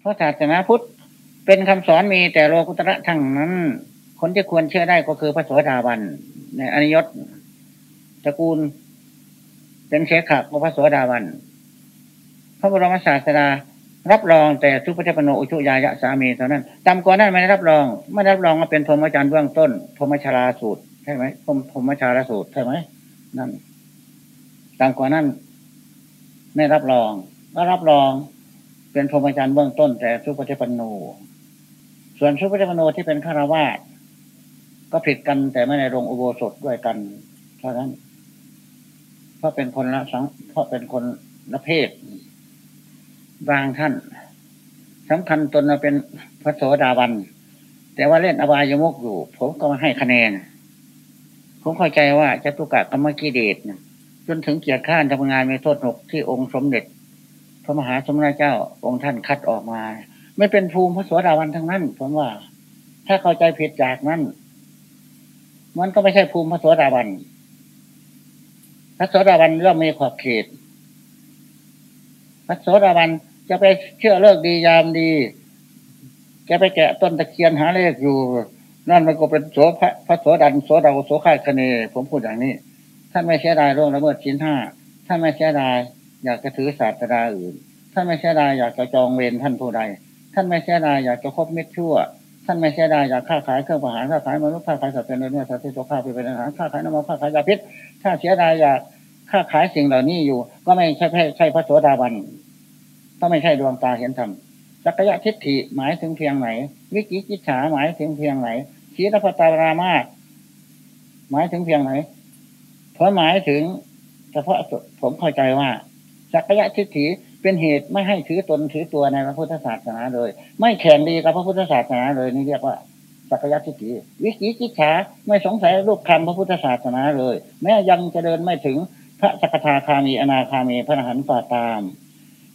เพราะศาสนาพุทธเป็นคำสอนมีแต่โลกุตระทั้งนั้น คนที่ควรเชื่อได้ก็คือพระโสดาบันในอนิยตตระกูล เป็นเชขะก็พระโสดาบันพระบรมศาสดารับรองแต่ทุพพปโนอุชุยายะสามีเท่านั้นตามก่อนนั้นไม่ได้รับรอง ไม่ได้รับรองมาเป็นพรหมจารย์เบื้องต้นพรหมชาราสูตรใช่ไหมพรมพรหมชาราสูตรใช่ไหมนั่นตามก่อนนั้นไม่รับรองก็รับรอง เป็นพรหมจารย์เบื้องต้น แต่ทุพพปโน ส่วนทุพพปโนที่เป็นฆราวาสก็ผิดกันแต่ไม่ในโรงอุโบสถด้วยกัน เท่านั้นเพราะเป็นคนละสังเพราะเป็นคนละเพศ บางท่านสำคัญตนมาเป็นพระโสดาบัน แต่ว่าเล่นอบายมุกอยู่ ผมก็มาให้คะแนน ผมเข้าใจว่าจตุกะกรรมกิเดชจนถึงเกียรติข้านทำงานมีโทษหกที่องค์สมเด็จ ระมหาสมณเจ้าองค์ท่านคัดออกมา ไม่เป็นภูมิพระโสดาบันทั้งนั้นผมว่า ถ้าเข้าใจผิดจากนั้นมันก็ไม่ใช่ภูมิพระโสดาบันพระโสดาบันเรื่องมีขอบเขตพระโสดาบันจะไปเชื่อเลิกดียามดีจะไปแกะต้นตะเคียนหาเลขอยู่ นั่นมันก็เป็นโสพระพระโสดันโสดาโสข่ายคเนผมพูดอย่างนี้ ท่านไม่เสียดายร่วงละเมิดชิ้นห้าท่านไม่เสียดาย อยากจะถือศาสตราอื่น ท่านไม่เสียดายอยากจะจองเวรท่านผู้ใด ท่านไม่เสียดายอยากจะคบเมิตรชั่ว ท่านไม่เสียดายอยากค้าขายเครื่องประหารค้าขายมนุษย์ค้าขายสัตว์เป็นเนื้อสัตว์ที่ตัวข้าไปเป็นอาหารค้าขายน้ำมันค้าขายยาพิษ ถ้าเสียดายอยากค้าขายสิ่งเหล่านี้อยู่ ก็ไม่ใช่ใช่พระโสดาบันถ้าไม่ใช่ดวงตาเห็นธรรมสักยะทิฏฐิหมายถึงเพียงไหน วิกิจิฉาหมายถึงเพียงไหนชีรพตารามาหมายถึงเพียงไหนเพราะหมายถึงเฉพาะผมเข้าใจว่า สักยะทิฏฐิเป็นเหตุไม่ให้ถือตนถือตัวในพระพุทธศาสนาเลย ไม่แข่งดีกับพระพุทธศาสนาเลยนี่เรียกว่าสักยะทิฏฐิวิกิจิฉาไม่สงสัยรูปคำพระพุทธศาสนาเลย แม้ยังจะเดินไม่ถึงพระสกทาคามีอนาคามีพระอรหันต์ก็ตาม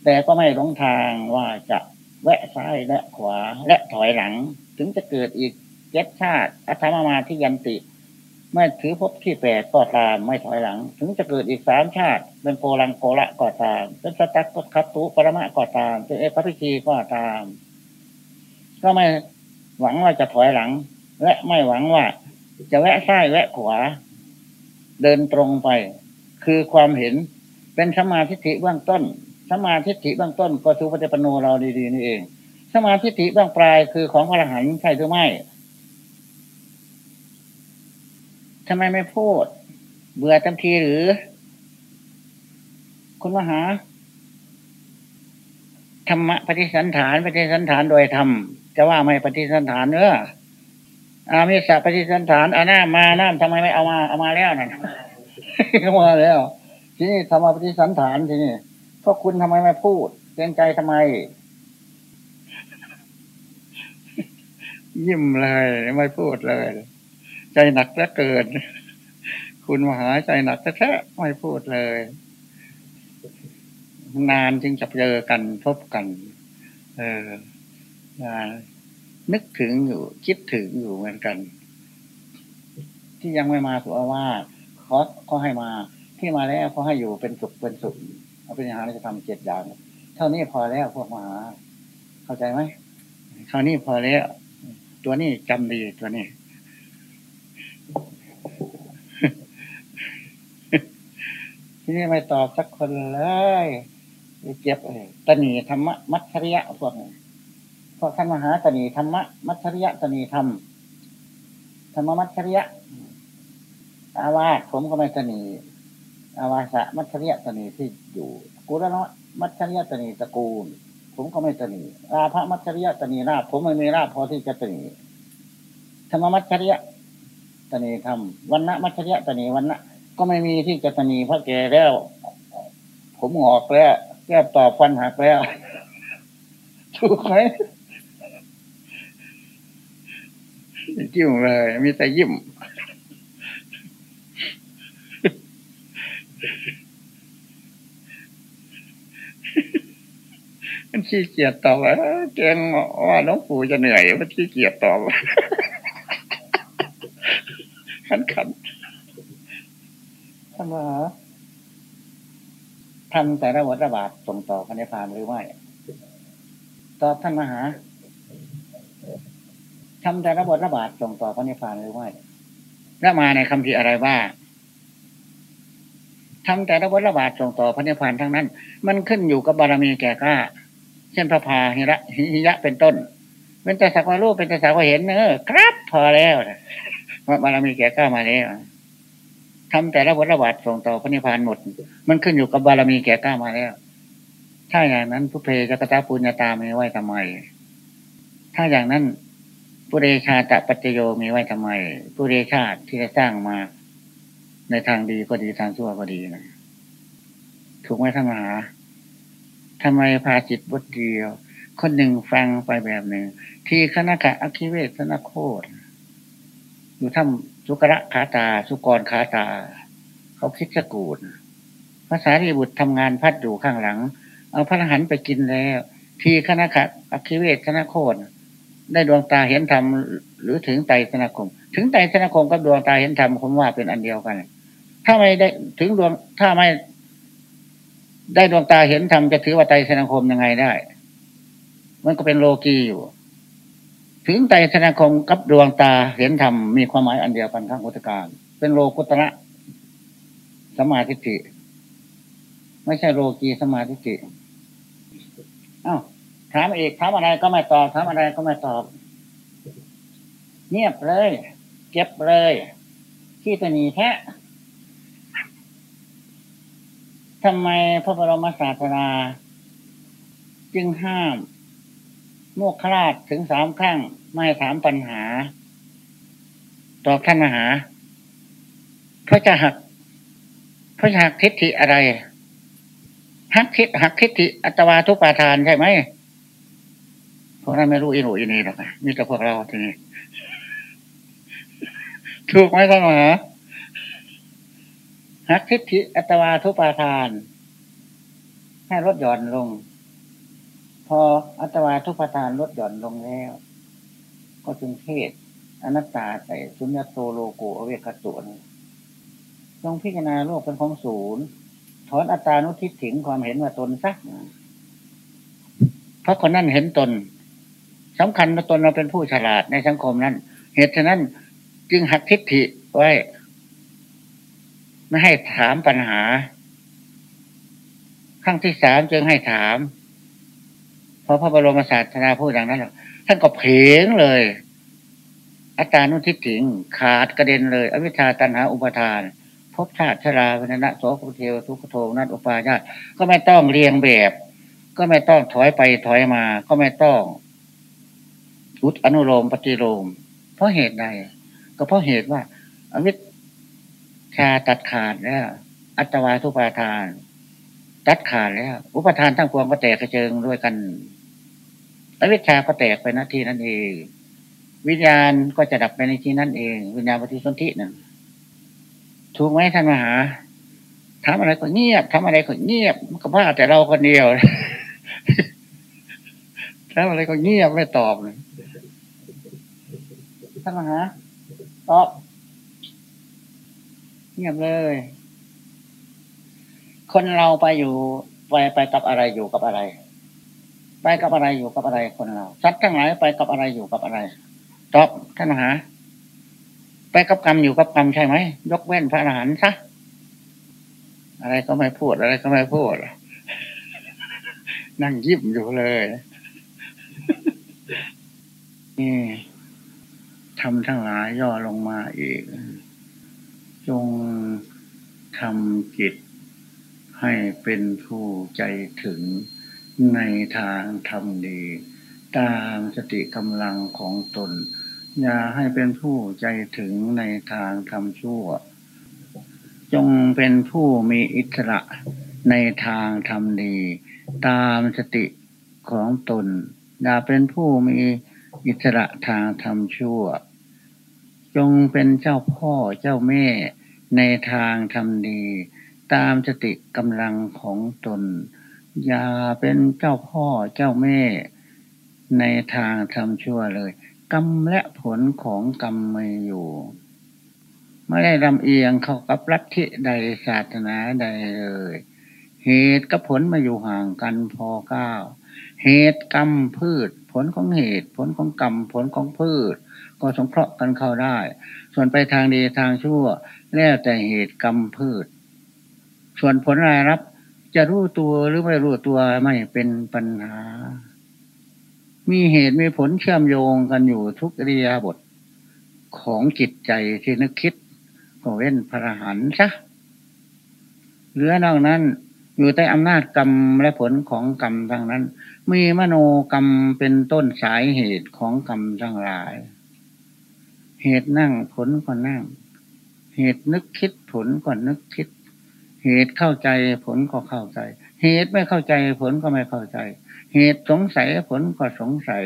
แต่ก็ไม่หลงทางว่าจะแวะซ้ายและขวาและถอยหลัง ถึงจะเกิดอีกเจ็ดชาติอัธมามาที่ยันติ ไม่ถือพบที่แปดก็ตามไม่ถอยหลัง ถึงจะเกิดอีกสามชาติ เป็นโกลังโกละก็ตาม เป็นสตักก็คับตุปรมะก็ตาม เป็นเอกพิชีก็ตาม ก็ไม่หวังว่าจะถอยหลัง และไม่หวังว่า จะแวะซ้ายแวะขวา เดินตรงไป คือความเห็นเป็นสมาธิเบื้องต้นสมาธิเบื้องต้นก็สุปฏิปโนเราดีๆนี่เองสมาธิฐิเบื้องปลายคือของพระอรหันต์ใช่หรือไม่ ทำไมไม่พูด เบื่อทันทีหรือ คุณมหาธรรมะปฏิสันฐานปฏิสันฐานโดยธรรมจะว่าไม่ปฏิสันฐานเนออามิสะปฏิสันฐานอาน้ามาน้าทำไมไม่เอามาเอามาแล้วนั่นเอามาแล้ว ทีนี้ธรรมะปฏิสันฐานทีนี้พวกคุณทำไมไม่พูดเกรงใจทำไม ยิ้มเลยไม่พูดเลย ใจหนักเหลือเกิน คุณมหาใจหนักแท้ๆไม่พูดเลย นานจึงจะเจอกันพบกัน เออนานนึกถึงอยู่ คิดถึงอยู่เหมือนกัน ที่ยังไม่มาสุอาวาสขอเขาให้มา ที่มาแล้วเขาให้อยู่เป็นสุขเป็นสุขเอาเป็นอาหารจะทำเจ็ดอย่าง เท่านี้พอแล้วพวกมหา เข้าใจไหมเท่านี้พอแล้ว ตัวนี้จำดีตัวนี้ ที่นี่ไม่ตอบสักคนเลยเจ็บเลยตนีธรรมะมัทริยะพวกนี้พวกท่านมหาตนีธรรมะมัทริยะตนีธรรมธรรมมัทริยะ อาวาสผมก็ไม่ตนีอาวาสะมัทริยตนีที่อยู่กุลนะมัทริยตนีตระกูล ผมก็ไม่ตนีอาภมัทริยตนีราผมไม่มีราพอที่จะตนีธรรมมัทริยตนีธรรมวันณะมัทริยตนีวันณะ ก็ไม่มีที่จะตนีพระแก่แล้ว ผมหงอกแล้วแก้ต่อฟันหักแล้ว ถูกไหมยิ้มเลย มีแต่ยิ้มมันขี้เกียจตอบว่าเกงว่าน้องปู่จะเหนื่อยมันขี้เกียจตอบขันขัน ทำมาทำแต่ละวัฏบาทส่งต่อพันธพานหรือไม่ตตอบท่านมหาทำแต่ระบทระบาดส่งต่อพระนิพพานหรือไม่แล้วมาในคำที่อะไรบ้างทำแต่ระบทระบาดส่งต่อพระนิพพานทั้งนั้น มันขึ้นอยู่กับบารมีแก่กล้า เช่นพระพาหิระหิยะเป็นต้น เป็นแต่สักว่ารูปเป็นแต่สักว่าเห็นเนอครับ พอแล้วบารมีแก่กล้ามาแล้ว ทำแต่ละวัฏบาทส่งต่อพระนิพพานหมด มันขึ้นอยู่กับบารมีแก่กล้ามาแล้ว ถ้าอย่างนั้นผู้เพจักตาปุญญาตามีไว้ทำไม ถ้าอย่างนั้นผู้เดชาตะปัจจโยมีไว้ทำไม ผู้เดชาที่จะสร้างมา ในทางดีก็ดีทางชั่วก็ดีนะถูกไหมท่านมหาทำไมพาจิตบทเดียว คนหนึ่งฟังไปแบบหนึ่ง ที่คณะกะอคิเวสนโคตอยู่ถ้ำ สุกระขาตา สุกรขาตา เขาคิดสกูลภาษารีบุตรทำงานพัดอยู่ข้างหลัง เอาพระหันไปกินแล้ว ทีคณะกะอคิเวสนโคตได้ดวงตาเห็นธรรมหรือถึงไตสนาคม ถึงไตสนาคมกับดวงตาเห็นธรรมผมว่าเป็นอันเดียวกัน ถ้าไม่ได้ถึงดวงถ้าไม่ได้ดวงตาเห็นธรรมจะถือว่าไตรสนาคมยังไงได้ มันก็เป็นโลกีอยู่ ถึงไตรสนาคมกับดวงตาเห็นธรรมมีความหมายอันเดียวกันทั้งอุตการ เป็นโลกุตระสมาธิิไม่ใช่โลกีสมาธิิอ้าวถามอีกถามอะไรก็ไม่ตอบถามอะไรก็ไม่ตอบ เงียบเลย เก็บเลยที่ตนีแท้ทำไมพระบรมศาสดาจึงห้าม โมกขราชถึงสามครั้งไม่ถามปัญหา ตอบท่านมหาเพราะจะหักเพราะจะหักทิฏฐิอะไร หักทิฏหักทิฏฐิอัตวาทุปาทานใช่ไหมพวกนั้นไม่รู้อินโนอินีหรอกมีแต่พวกเราทีนี้ถูกไหมท่านมหาหักทิฏฐิอัตวาทุปาทาน ให้ลดหย่อนลง พออัตวาทุปาทานลดหย่อนลงแล้ว ก็จึงเทศอนัตตาใส่สุญญโตโลโกอเวคตุนจงพิจารณาโลกเป็นของศูนย์ถอนอัตตานุทิฏฐิความเห็นว่าตนสักเพราะคนนั้นเห็นตนสำคัญว่าตนเราเป็นผู้ฉลาดในสังคมนั้น เหตุฉะนั้นจึงหักทิฏฐิไว้ ไม่ให้ถามปัญหาขั้งที่สามจึงให้ถาม พอพระบรมศาสนาพูดอย่างนั้นท่านก็เพงเลย อัตานุทิฏฐิงขาดกระเด็นเลย อวิชชาตันหาอุปทานภพชาติชราวันนะโสกุเทวทุกโทนัตอุปาญาตก็ไม่ต้องเรียงแบบ ก็ไม่ต้องถอยไปถอยมา ก็ไม่ต้องอุดอนุโลมปฏิโลม เพราะเหตุใดก็เพราะเหตุว่า อวิชชาตัดขาดแล้ว อัตวาทุปาทาน ตัดขาดแล้ว อุปทานทั้งปวงก็แตกกระเจิงด้วยกัน อวิชชาก็แตกไปณที่นั่นเอง วิญญาณก็จะดับไปในที่นั่นเอง วิญญาณปฏิสนธินั่นถูกไหมท่านมหาทำอะไรก็เงียบทำอะไรก็เงียบก็ว่าแต่เราคนเดียวทำอะไรก็เงียบไม่ตอบเลยท่านมหาตอบเงียบเลย คนเราไปอยู่ ไปไปกับอะไรอยู่กับอะไร ไปกับอะไรอยู่กับอะไรคนเราสัตว์ทั้งหลายไปกับอะไรอยู่กับอะไรตอบท่านมหา ไปกับกรรมอยู่กับกรรมใช่ไหมยกเว้นพระอรหันต์ซะอะไรก็ไม่พูดอะไรก็ไม่พูดนั่งยิ้มอยู่เลยนี่ทำทั้งหลายย่อลงมาอีก จงทำจิตให้เป็นผู้ใจถึง ในทางทำดี ตามสติกำลังของตน อย่าให้เป็นผู้ใจถึงในทางทำชั่ว จงเป็นผู้มีอิสระในทางทำดี ตามสติของตน อย่าเป็นผู้มีอิสระทางทำชั่ว จงเป็นเจ้าพ่อเจ้าแม่ในทางทำดี ตามสติกำลังของตน อย่าเป็นเจ้าพ่อเจ้าแม่ในทางทำชั่วเลย กรรมและผลของกรรมมีอยู่ ไม่ได้ลำเอียงเข้ากับลัทธิใดศาสนาใดเลย เหตุกับผลมาอยู่ห่างกันพอเก้าเหตุกรรมพืช ผลของเหตุ ผลของกรรมผลของพืช ก็สงเคราะห์กันเข้าได้ ส่วนไปทางดีทางชั่ว แล้วแต่เหตุกรรมพืช ส่วนผลรายรับ จะรู้ตัวหรือไม่รู้ตัวไม่เป็นปัญหา มีเหตุมีผลเชื่อมโยงกันอยู่ทุกเรียบทของจิตใจที่นึกคิดก็เว้นพระหันซะเหลือนอกนั้นอยู่ใต้อำนาจกรรมและผลของกรรมทั้งนั้น มีมโนกรรมเป็นต้นสายเหตุของกรรมทั้งหลาย เหตุนั่งผลก็นั่ง เหตุนึกคิดผลก็นึกคิด เหตุเข้าใจผลก็เข้าใจ เหตุไม่เข้าใจผลก็ไม่เข้าใจ เหตุสงสัยผลก็สงสัย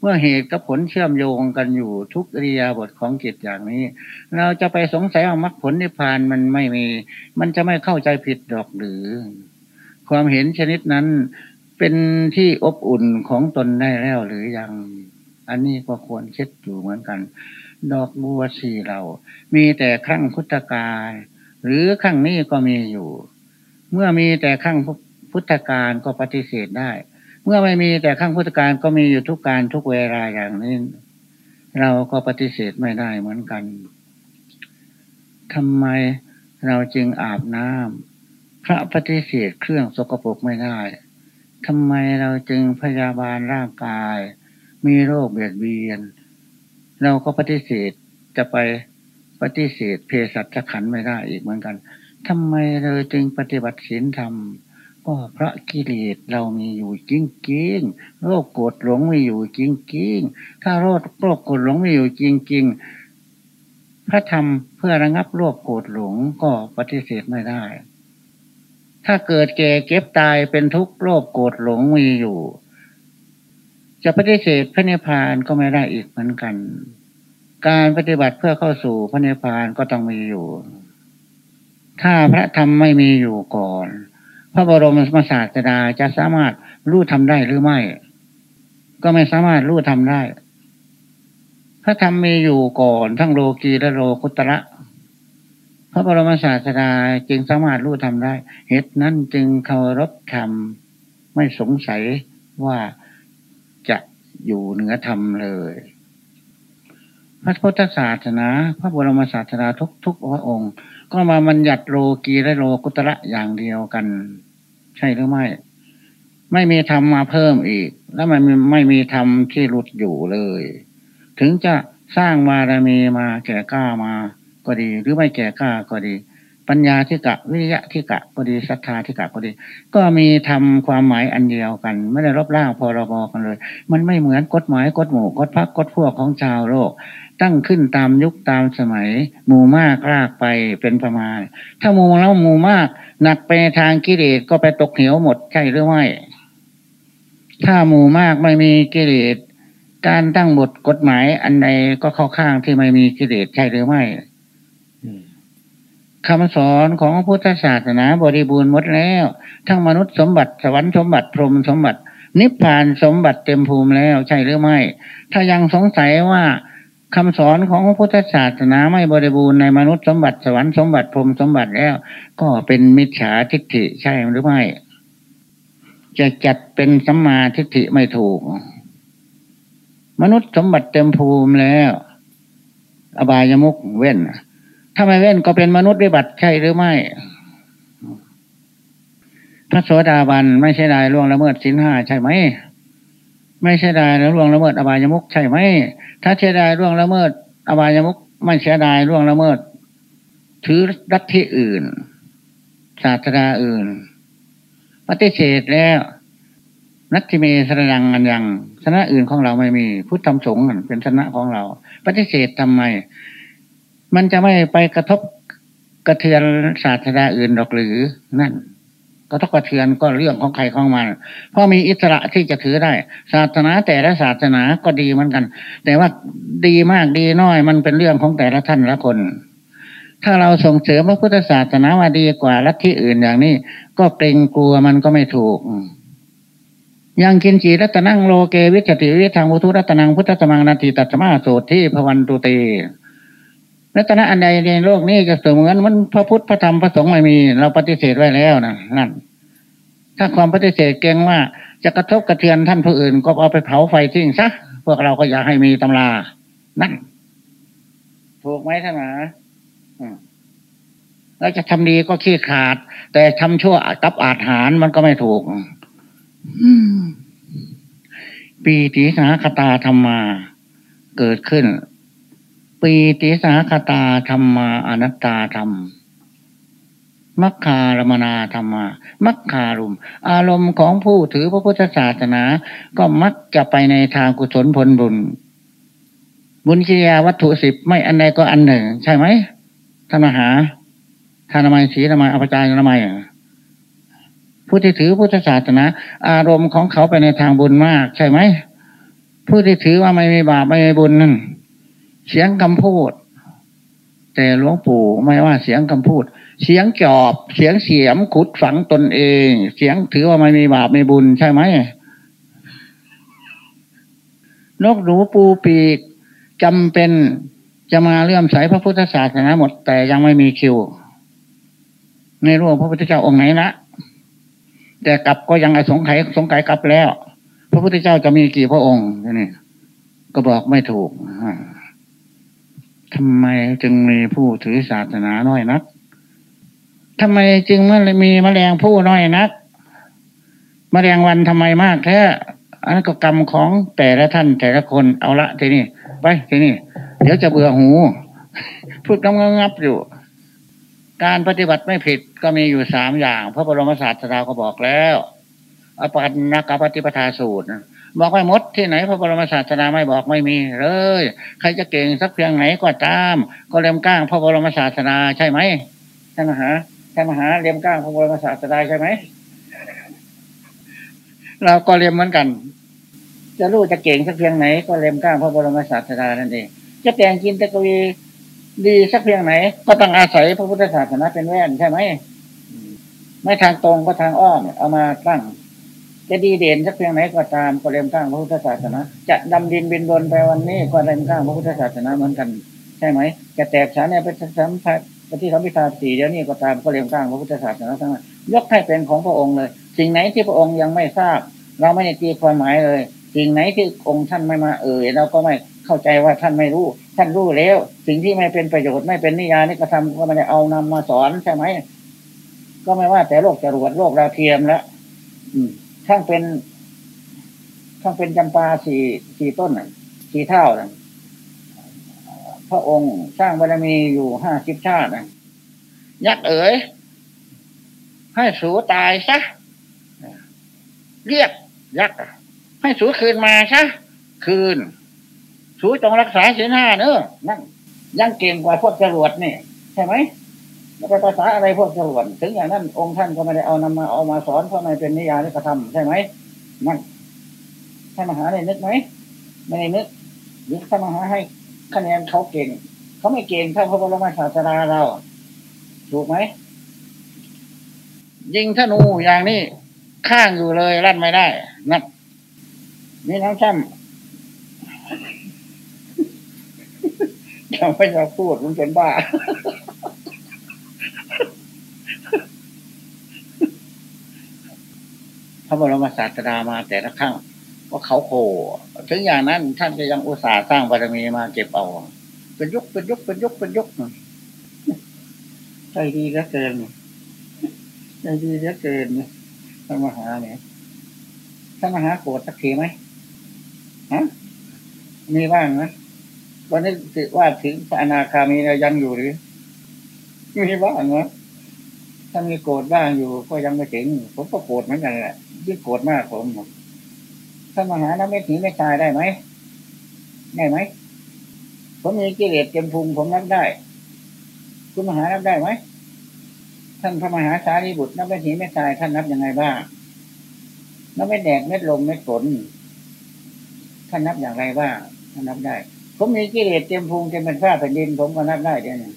เมื่อเหตุกับผลเชื่อมโยงกันอยู่ทุกเรียบทของจิตอย่างนี้ เราจะไปสงสัยว่ามรรคผลนิพพานมันไม่มี มันจะไม่เข้าใจผิดดอกหรือ ความเห็นชนิดนั้นเป็นที่อบอุ่นของตนได้แล้วหรือยัง อันนี้ก็ควรเช็ดอยู่เหมือนกัน ดอกบัวสีเรามีแต่ครั้งพุทธกาล หรือครั้งนี้ก็มีอยู่ เมื่อมีแต่ครั้งพุทธกาลก็ปฏิเสธได้ เมื่อไม่มีแต่ข้างพุทธการก็มีอยู่ทุกการทุกเวลาอย่างนี้ เราก็ปฏิเสธไม่ได้เหมือนกันทำไมเราจึงอาบน้ำพระปฏิเสธเครื่องสกปรกไม่ได้ทำไมเราจึงพยาบาลร่างกาย มีโรคเบียดเบียน เราก็ปฏิเสธจะไป ปฏิเสธเพศสัจขันไม่ได้อีกเหมือนกันทำไมเราจึงปฏิบัติศีลธรรมก็เพราะกิเลสเรามีอยู่จริงจริงโรคโกรธหลงมีอยู่จริงจริงถ้าโรคโรคโกรธหลงมีอยู่จริงจริงพระธรรมเพื่อระงับโรคโกรธหลงก็ปฏิเสธไม่ได้ ถ้าเกิดแก่เก็บตายเป็นทุกโรคโกรธหลงมีอยู่ จะปฏิเสธพระนิพพานก็ไม่ได้อีกเหมือนกัน การปฏิบัติเพื่อเข้าสู่พระนิพพานก็ต้องมีอยู่ ถ้าพระธรรมไม่มีอยู่ก่อน พระบรมศาสดาจะสามารถรู้ทำได้หรือไม่ ก็ไม่สามารถรู้ทำได้ พระธรรมมีอยู่ก่อนทั้งโลกีและโลกุตระพระบรมศาสดาจึงสามารถรู้ทำได้ เหตุนั้นจึงเคารพธรรมไม่สงสัยว่าจะอยู่เหนือธรรมเลย พระพุทธศาสนา พระบรมศาสดาทุกทุกพระองค์ ก็มาบัญญัติโลกีและโลกุตระอย่างเดียวกัน ใช่หรือไม่ ไม่มีธรรมมาเพิ่มอีก แล้วมันไม่มีธรรมที่หลุดอยู่เลย ถึงจะสร้างบารมีมาแก่กล้ามาก็ดี หรือไม่แก่กล้าก็ดี ปัญญาที่กะวิริยะที่กะก็ดีศรัทธาที่กะก็ดี ก็มีทำความหมายอันเดียวกัน ไม่ได้รบล่างพรบกันเลย มันไม่เหมือนกฎหมายกฎหมู่กฎพักกฎพวกของชาวโลก ตั้งขึ้นตามยุคตามสมัยหมู่มากลากไปเป็นประมาณ ถ้าหมู่แล้วหมู่มากหนักไปทางกิเลสก็ไปตกเหวหมดใช่หรือไม่ถ้าหมู่มากไม่มีกิเลสการตั้งบทกฎหมายอันใดก็เข้าข้างที่ไม่มีกิเลสใช่หรือไม่คำสอนของพุทธศาสนาบริบูรณ์หมดแล้ว ทั้งมนุษย์สมบัติสวรรค์สมบัติพรหมสมบัติ นิพพานสมบัติเต็มภูมิแล้วใช่หรือไม่ ถ้ายังสงสัยว่า คำสอนของพุทธศาสนาไม่บริบูรณ์ในมนุษย์สมบัติสวรรค์สมบัติพรมสมบัติแล้ว ก็เป็นมิจฉาทิฏฐิใช่หรือไม่ จะจัดเป็นสัมมาทิฏฐิไม่ถูก มนุษย์สมบัติเต็มภูมิแล้ว อบายมุกเว้น ถ้าไม่เว้นก็เป็นมนุษย์วิบัติใช่หรือไม่ พระโสดาบันไม่ใช่ได้ล่วงละเมิดสินห้าใช่ไหม ไม่ใช่ได้แล้วล่วงละเมิดอบายมุกใช่ไหมถ้าเสียดายร่วงละเมิด อบายมุกไม่เสียดายร่วงละเมิด ถือรัฐที่อื่น ศาสนาอื่น ปฏิเสธแล้วนัตถิเมสระดังอันยังสนะอื่นของเราไม่มี พุทธธรรมสงฆ์เป็นสนะของเรา ปฏิเสธทำไม มันจะไม่ไปกระทบกระเทือนศาสนาอื่นหรอกหรือนั่น ก็ทกกระเทือนก็เรื่องของใครของมันเพราะมีอิสระที่จะถือได้ ศาสนาแต่ละศาสนาก็ดีเหมือนกัน แต่ว่าดีมากดีน้อยมันเป็นเรื่องของแต่ละท่านละคน ถ้าเราส่งเสริมพระพุทธศาสนาว่าดีกว่าลัทธิอื่นอย่างนี้ ก็เกรงกลัวมันก็ไม่ถูกยังกินจีรัตนังโลเกวิจติวิทางวุทุรัตนังพุทธสมังนาทีตัตมาโสที่พวันตุเต รัตนะอันใดในโลกนี้ก็เสมือนมันพระพุทธพระธรรมพระสงฆ์ไม่มี เราปฏิเสธไว้แล้วนะนั่น ถ้าความปฏิเสธเก่งว่าจะกระทบกระเทือนท่านผู้อื่น ก็เอาไปเผาไฟทิ้งซะพวกเราก็อยากให้มีตำรา นั่น ถูกไหมท่านหนาเราจะทำดีก็ขี้ขาด แต่ทำชั่วกับอาหารมันก็ไม่ถูกปีติสาคตาธรรมา เกิดขึ้น ปีติสาคตาธรรมาอนัตตาธรรมมัคคารมนาธรรมามัคคารุม อารมณ์ของผู้ถือพระพุทธศาสนา ก็มักจะไปในทางกุศลผลบุญ บุญกิริยาวัตถุสิบไม่อันใดก็อันหนึ่ง ใช่ไหมท่านมหาทานไมศีทำไมอภิจารทำไมผู้ที่ถือพุทธศาสนา อารมณ์ของเขาไปในทางบุญมาก ใช่ไหมผู้ที่ถือว่าไม่มีบาปไม่มีบุญนั่น เสียงคำพูด แต่หลวงปู่ไม่ว่าเสียงคำพูด เสียงจอบ เสียงเสียมขุดฝังตนเอง เสียงถือว่าไม่มีบาปไม่บุญใช่ไหมนกหนูปูปีกจำเป็นจะมาเลื่อมใสพระพุทธศาสนาหมด แต่ยังไม่มีคิว ในรูปพระพุทธเจ้าองค์ไหนนะแต่กลับก็ยังสงไข่สงไข่กลับแล้ว พระพุทธเจ้าจะมีกี่พระองค์นี่ก็บอกไม่ถูก ทำไมจึงมีผู้ถือศาสนาน้อยนักทำไมจึงมันมีแมลงผู้น้อยนักมแมลงวันทำไมมากแท้อันนั้นก็กรรมของแต่ละท่านแต่ละคนเอาละทีนี้ไปทีนี้เดี๋ยวจะเบื่อหู พูดกำงังับอยู่ การปฏิบัติไม่ผิดก็มีอยู่สามอย่าง พระบรมศาสดาก็บอกแล้วอปันนักปฏิปทาสูตร บอกไว้มดที่ไหนพระบรมศาสดาไม่บอกไม่มีเลย ใครจะเก่งสักเพียงไหนก็ตาม ก็เล่มก้างพระบรมศาสดาใช่ไหมท่านมหาท่านมหาเรียมก้างพระบรมศาสดาใช่ไหมเราก็เรียมเหมือนกัน จะรู้จะเก่งสักเพียงไหน ก็เรียมก้างพระบรมศาสดานั่นเองจะแต่งกินตะกวีดีสักเพียงไหน ก็ต้องอาศัยพระพุทธศาสนาเป็นแว่นใช่ไหมไม่ทางตรงก็ทางอ้อมเอามาตั้ง จะดีเด่นสักเพียงไหนก็ตามก็เรียมก้างพระพุทธศาสนา จะดำดินบินบนไปวันนี้ก็เรียมก้างพระพุทธศาสนาเหมือนกัน ใช่ไหมจะแตกฉานเนี่ยเป็นสัมผัสที่ทำพิธาสี่เดี๋ยวนี้ก็ตามก็เรียงสร้างพระพุทธศาสนาทั้งนั้นยกให้เป็นของพระองค์เลย สิ่งไหนที่พระองค์ยังไม่ทราบ เราไม่ได้ตีความหมายเลย สิ่งไหนที่องค์ท่านไม่มาเอ่ยเราก็ไม่เข้าใจว่าท่านไม่รู้ ท่านรู้แล้ว สิ่งที่ไม่เป็นประโยชน์ไม่เป็นนิยานิกระทำก็ไม่ได้เอานำมาสอนใช่ไหมก็ไม่ว่าแต่โลกจรวดโลกดาวเทียมแล้ว ทั้งเป็นทั้งเป็นจำปาสี่สี่ต้นสี่เท่าน่ะพระองค์สร้างบารมีอยู่ห้าสิบชาตินะยักษ์เอ๋ย ให้สูตายซะเรียกยักษ์ให้สูคืนมาซะคืน สูจงรักษาศีลห้าเนอะนั่นยังเก่งกว่าพวกจรวดนี่ ใช่ไหม แล้วไปภาษาอะไรพวกจรวดถึงอย่างนั้น องค์ท่านก็ไม่ได้เอานำมาเอามาสอนเพราะไม่เป็นนิยานิกระทำใช่ไหมนั่นท่านมหาได้นึกไหมไม่ได้นึกหรือท่านมหาให้คะแนนเขาเก่ง เขาไม่เก่งเท่าพระบรมศาสดาเรา ถูกไหมยิงธนูอย่างนี้ข้างอยู่เลยลั่นไม่ได้นัดนี่น้องช่ำยังไม่จะพูดมันเป็นบ้า พระบรมศาสดามาแต่ละครั้งว่าเขาโคถึงอย่างนั้นท่านจะยังอุตส่าห์สร้างบารมีมาเก็บเอา เป็นยุคเป็นยุคเป็นยุคเป็นยุคใจดีเหลือเกินใจดีเหลือเกินท่านมหาเนี่ยท่านมหาโกรธสักทีไหมฮะมีบ้างนะวันนี้ถือว่าถึงอนาคามียังอยู่หรือ มีบ้างนะถ้ามีโกรธบ้างอยู่ก็ยังไม่ถึง ผมก็โกรธเหมือนกันแหละยิ่งโกรธมากผมถ้ามหาน้ำไม่ถีไม่ตายได้ไหมได้ไหมผมมีกิเลสเต็มพุงผมนับได้ คุณมหานับได้ไหมท่านพระมหาสารีบุตรนับไม่ถีไม่ตายท่านนับยังไงบ้างนับไม่แดดเม็ดลมเม็ดฝนท่านนับอย่างไรบ้างท่านนับได้ ผมมีกิเลสเต็มพุงเต็มเป็นฝ้าแผ่นดินผมก็นับได้เดี๋ยวนี้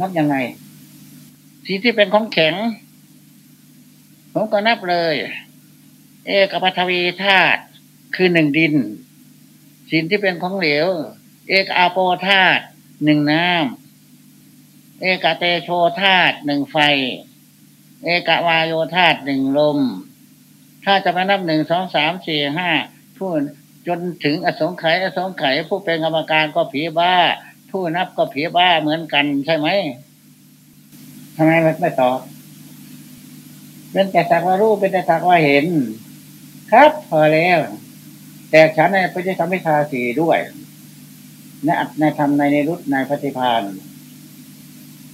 นับยังไง สีที่เป็นของแข็ง ผมก็นับเลย เอกปัทวีธาตุคือหนึ่งดินสิ่งที่เป็นของเหลว เอกอาโปธาตุหนึ่งน้ำเอกเตโชธาตุหนึ่งไฟ เอกวายโยธาตุหนึ่งลม ถ้าจะไปนับหนึ่งสองสามสี่ห้าผู้จนถึงอสงไขยอสงไขยผู้เป็นกรรมการก็ผีบ้า ผู้นับก็ผีบ้าเหมือนกันใช่ไหมทำไมไม่ตอบเป็นแต่สักว่ารู้เป็นแต่สักว่าเห็น ครับพอแล้ว แต่ฉันในพระเจ้าไม่ทาสีด้วยในอัตในธรรมในในรุตในปฏิพาน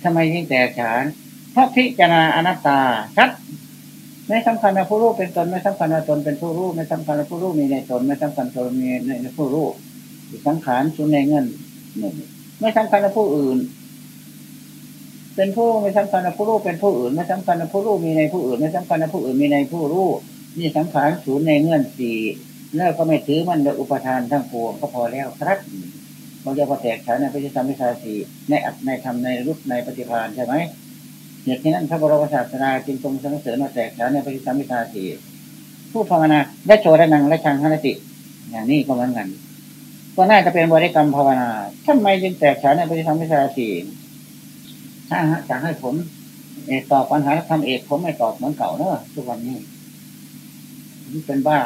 ทำไมยิ่งแตกฉานเพราะพิจารณาอนัตตาชัดไม่สำคัญว่าผู้รู้เป็นตนไม่สำคัญว่าตนเป็นผู้รู้ไม่สำคัญว่าผู้รู้มีในตนไม่สำคัญตนมีในผู้รู้สังขารสุนในเงินหนึ่ง ไม่สำคัญว่าผู้อื่น เป็นผู้ไม่สำคัญว่าผู้รู้เป็นผู้อื่น ไม่สำคัญว่าผู้รู้มีในผู้อื่น ไม่สำคัญว่าผู้อื่นมีในผู้รู้นี่สังขารศูนย์ในเงื่อนสี่แล้วก็ไม่ถือมันโดยอุปทานทั้งปวงก็พอแล้วครับเราจะพอแตกฉานในพระธรรมวิชาสีในอัตในธรรมในรูปในปฏิภาณใช่ไหมเหตุนั้นพระบรมศาสดาจึงทรงสรรเสริญมาแตกฉานในปฏิธรรมวิชาสีผู้ภาวนาได้โชได้นังและชังหนติ อย่างนี้ก็เหมือนกัน ก็น่าจะเป็นบริกรรมภาวนาทำไมจึงแตกฉานในปฏิธรรมวิชาสีถ้าจะให้ผมเอกตอบปัญหาทำเอกผมไม่ตอบเหมือนเก่าเนอะทุกวันนี้นี่เป็นบ้า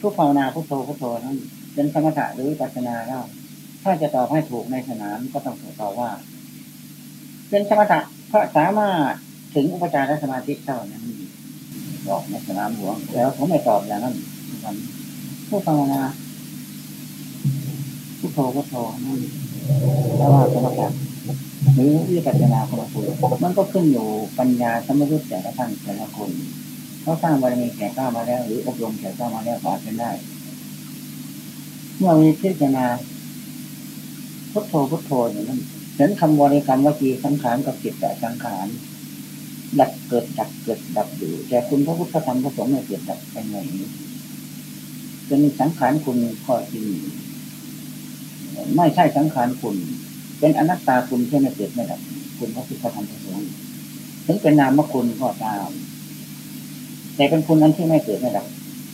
ผู้ภาวนาพุทโธพุทโธนั้น เป็นสมถะหรือปัจนาแล้วถ้าจะตอบให้ถูกในสนามก็ต้องตอบว่า เป็นสมถะเพราะสามารถถึงอุปจารสมาธิเท่านั้นบอกในสนามหลวงแล้วผมไม่ตอบอย่างนั้นวันผู้ภาวนา พุทโธพุทโธนั่นแล้ว่าสมถะหรือวิปัสสนาของเรามันก็ขึ้นอยู่ปัญญาสมยุทธ์แต่ละท่านแต่ละคนเขาสร้างบารมีแก่กล้ามาแล้ว หรืออบรมแก่กล้ามาแล้วก็อาจเป็นได้ เมื่อมีพิจารณาพุทโธพุทโธอย่างนั้นเห็นคำบริกรรมว่าจีสังขารกับจิตแต่สังขารดับเกิดดับเกิดดับอยู่ แต่คุณพระพุทธธรรมพระสงฆ์ไม่เกิดดับไปไหนเป็นสังขารคุณข้อที่ ไม่ใช่สังขารคุณ เป็นอนัตตาคุณที่ไม่เกิดไม่ดับคุณพระพุทธธรรมพระสงฆ์ถึงเป็นนามคุณก็ตาม แต่เป็นคุณนั้นที่ไม่เกิดไม่ดับ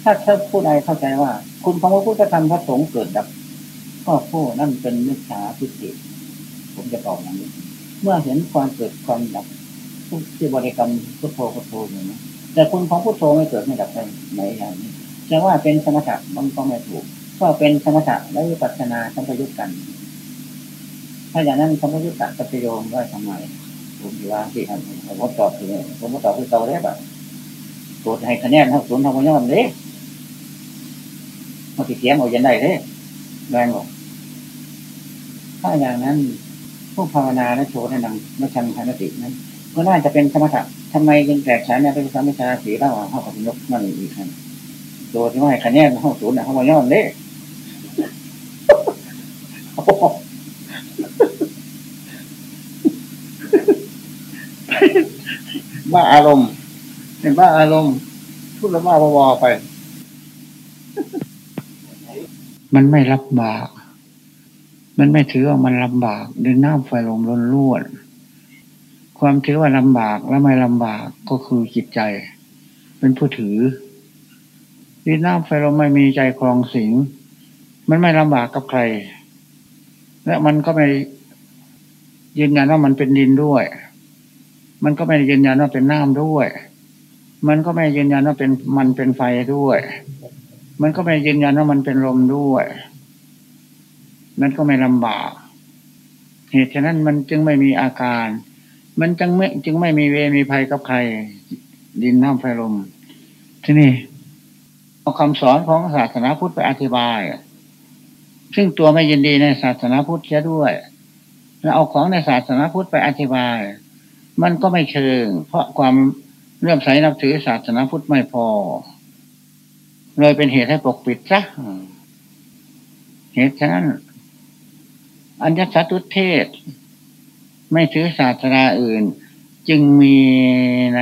ถ้าถ้าผู้ใดเข้าใจว่า คุณของพระพุทธธรรมพระสงฆ์เกิดดับ ก็ผู้นั่นเป็นมิจฉาทิฏฐิผมจะตอบอย่างนี้ เมื่อเห็นความเกิดความดับที่บริกรรมพุทโธพุทโธอย่างนี้แต่คุณของพุทโธไม่เกิดไม่ดับไปไหนอย่างนี้จะว่าเป็นสมถะมันก็ไม่ถูก ก็เป็นสมถะและวิปัสสนาสัมปยุตกัน ถ้าอย่างนั้นสัมปยุตตะปัจโยมว่าทำไมผมว่าที่ครับผมตอบคือผมตอบคือเตาได้แบบตรวจให้คะแนนเท่าศูนย์เท่าพยอมเลยมาติเสียงเอายันได้เลยแรงบอกถ้าอย่างนั้นผู้ภาวนาและโชว์ในหนังไม่ชันทานตินั้นก็น่าจะเป็นสมถะทำไมยังแตกฉานเนี่ยเป็นสมิชาสีเล่าเข้ากับยกนั่นอีกครับโดยที่ว่าคะแนนเข้าศูนย์เข้ามาย่อมเลย ว่าอารมณ์ เห็นว่าอารมณ์พูดแล้วว่าบอไป มันไม่รับบาก มันไม่ถือว่ามันลำบากดินน้ำไฟลมล้นล้วนความถือว่าลำบากและไม่ลำบากก็คือจิตใจ เป็นผู้ถือดินน้ำไฟลมไม่มีใจคลองสิงมันไม่ลำบากกับใคร และมันก็ไม่ยืนยันว่ามันเป็นดินด้วย มันก็ไม่ยืนยันว่าเป็นน้ำด้วย มันก็ไม่ยืนยันว่าเป็นมันเป็นไฟด้วย มันก็ไม่ยืนยันว่ามันเป็นลมด้วย มันก็ไม่ลำบาก เหตุฉะนั้นมันจึงไม่มีอาการ มันจึงไม่จึงไม่มีเวมีภัยกับใคร ดินน้ำไฟลมที่นี่เอาคำสอนของศาสนาพุทธไปอธิบาย ซึ่งตัวไม่ยินดีในศาสนาพุทธเสียด้วย แล้วเอาของในศาสนาพุทธไปอธิบาย มันก็ไม่เชิง เพราะความเลื่อมใสนับถือศาสนาพุทธไม่พอ เลยเป็นเหตุให้ปกปิดซะเหตุฉะนั้น อัญญสัตุเทศ ไม่ถือศาสนาอื่น จึงมีใน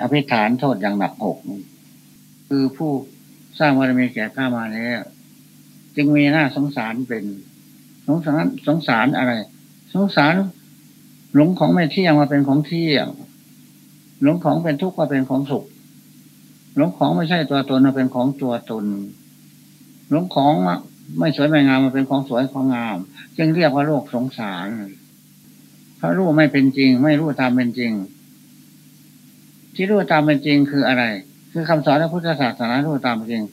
อภิฐานโทษอย่างหนักหกคือผู้สร้างบารมีแก่ข้ามาแล้ว จึงมีหน้าสงสารเป็น สงสารสงสารอะไร สงสารหลงของไม่เที่ยงมาเป็นของเที่ยงหลงของเป็นทุกข์มาเป็นของสุขหลงของไม่ใช่ตัวตนมาเป็นของตัวตนหลงของไม่สวยไม่งามมาเป็นของสวยของงาม จึงเรียกว่าโลกสงสารเพราะรู้ไม่เป็นจริง ไม่รู้ตามเป็นจริง ที่รู้ตามเป็นจริงคืออะไร คือคำสอนของพุทธศาสนารู้ตามเป็นจริง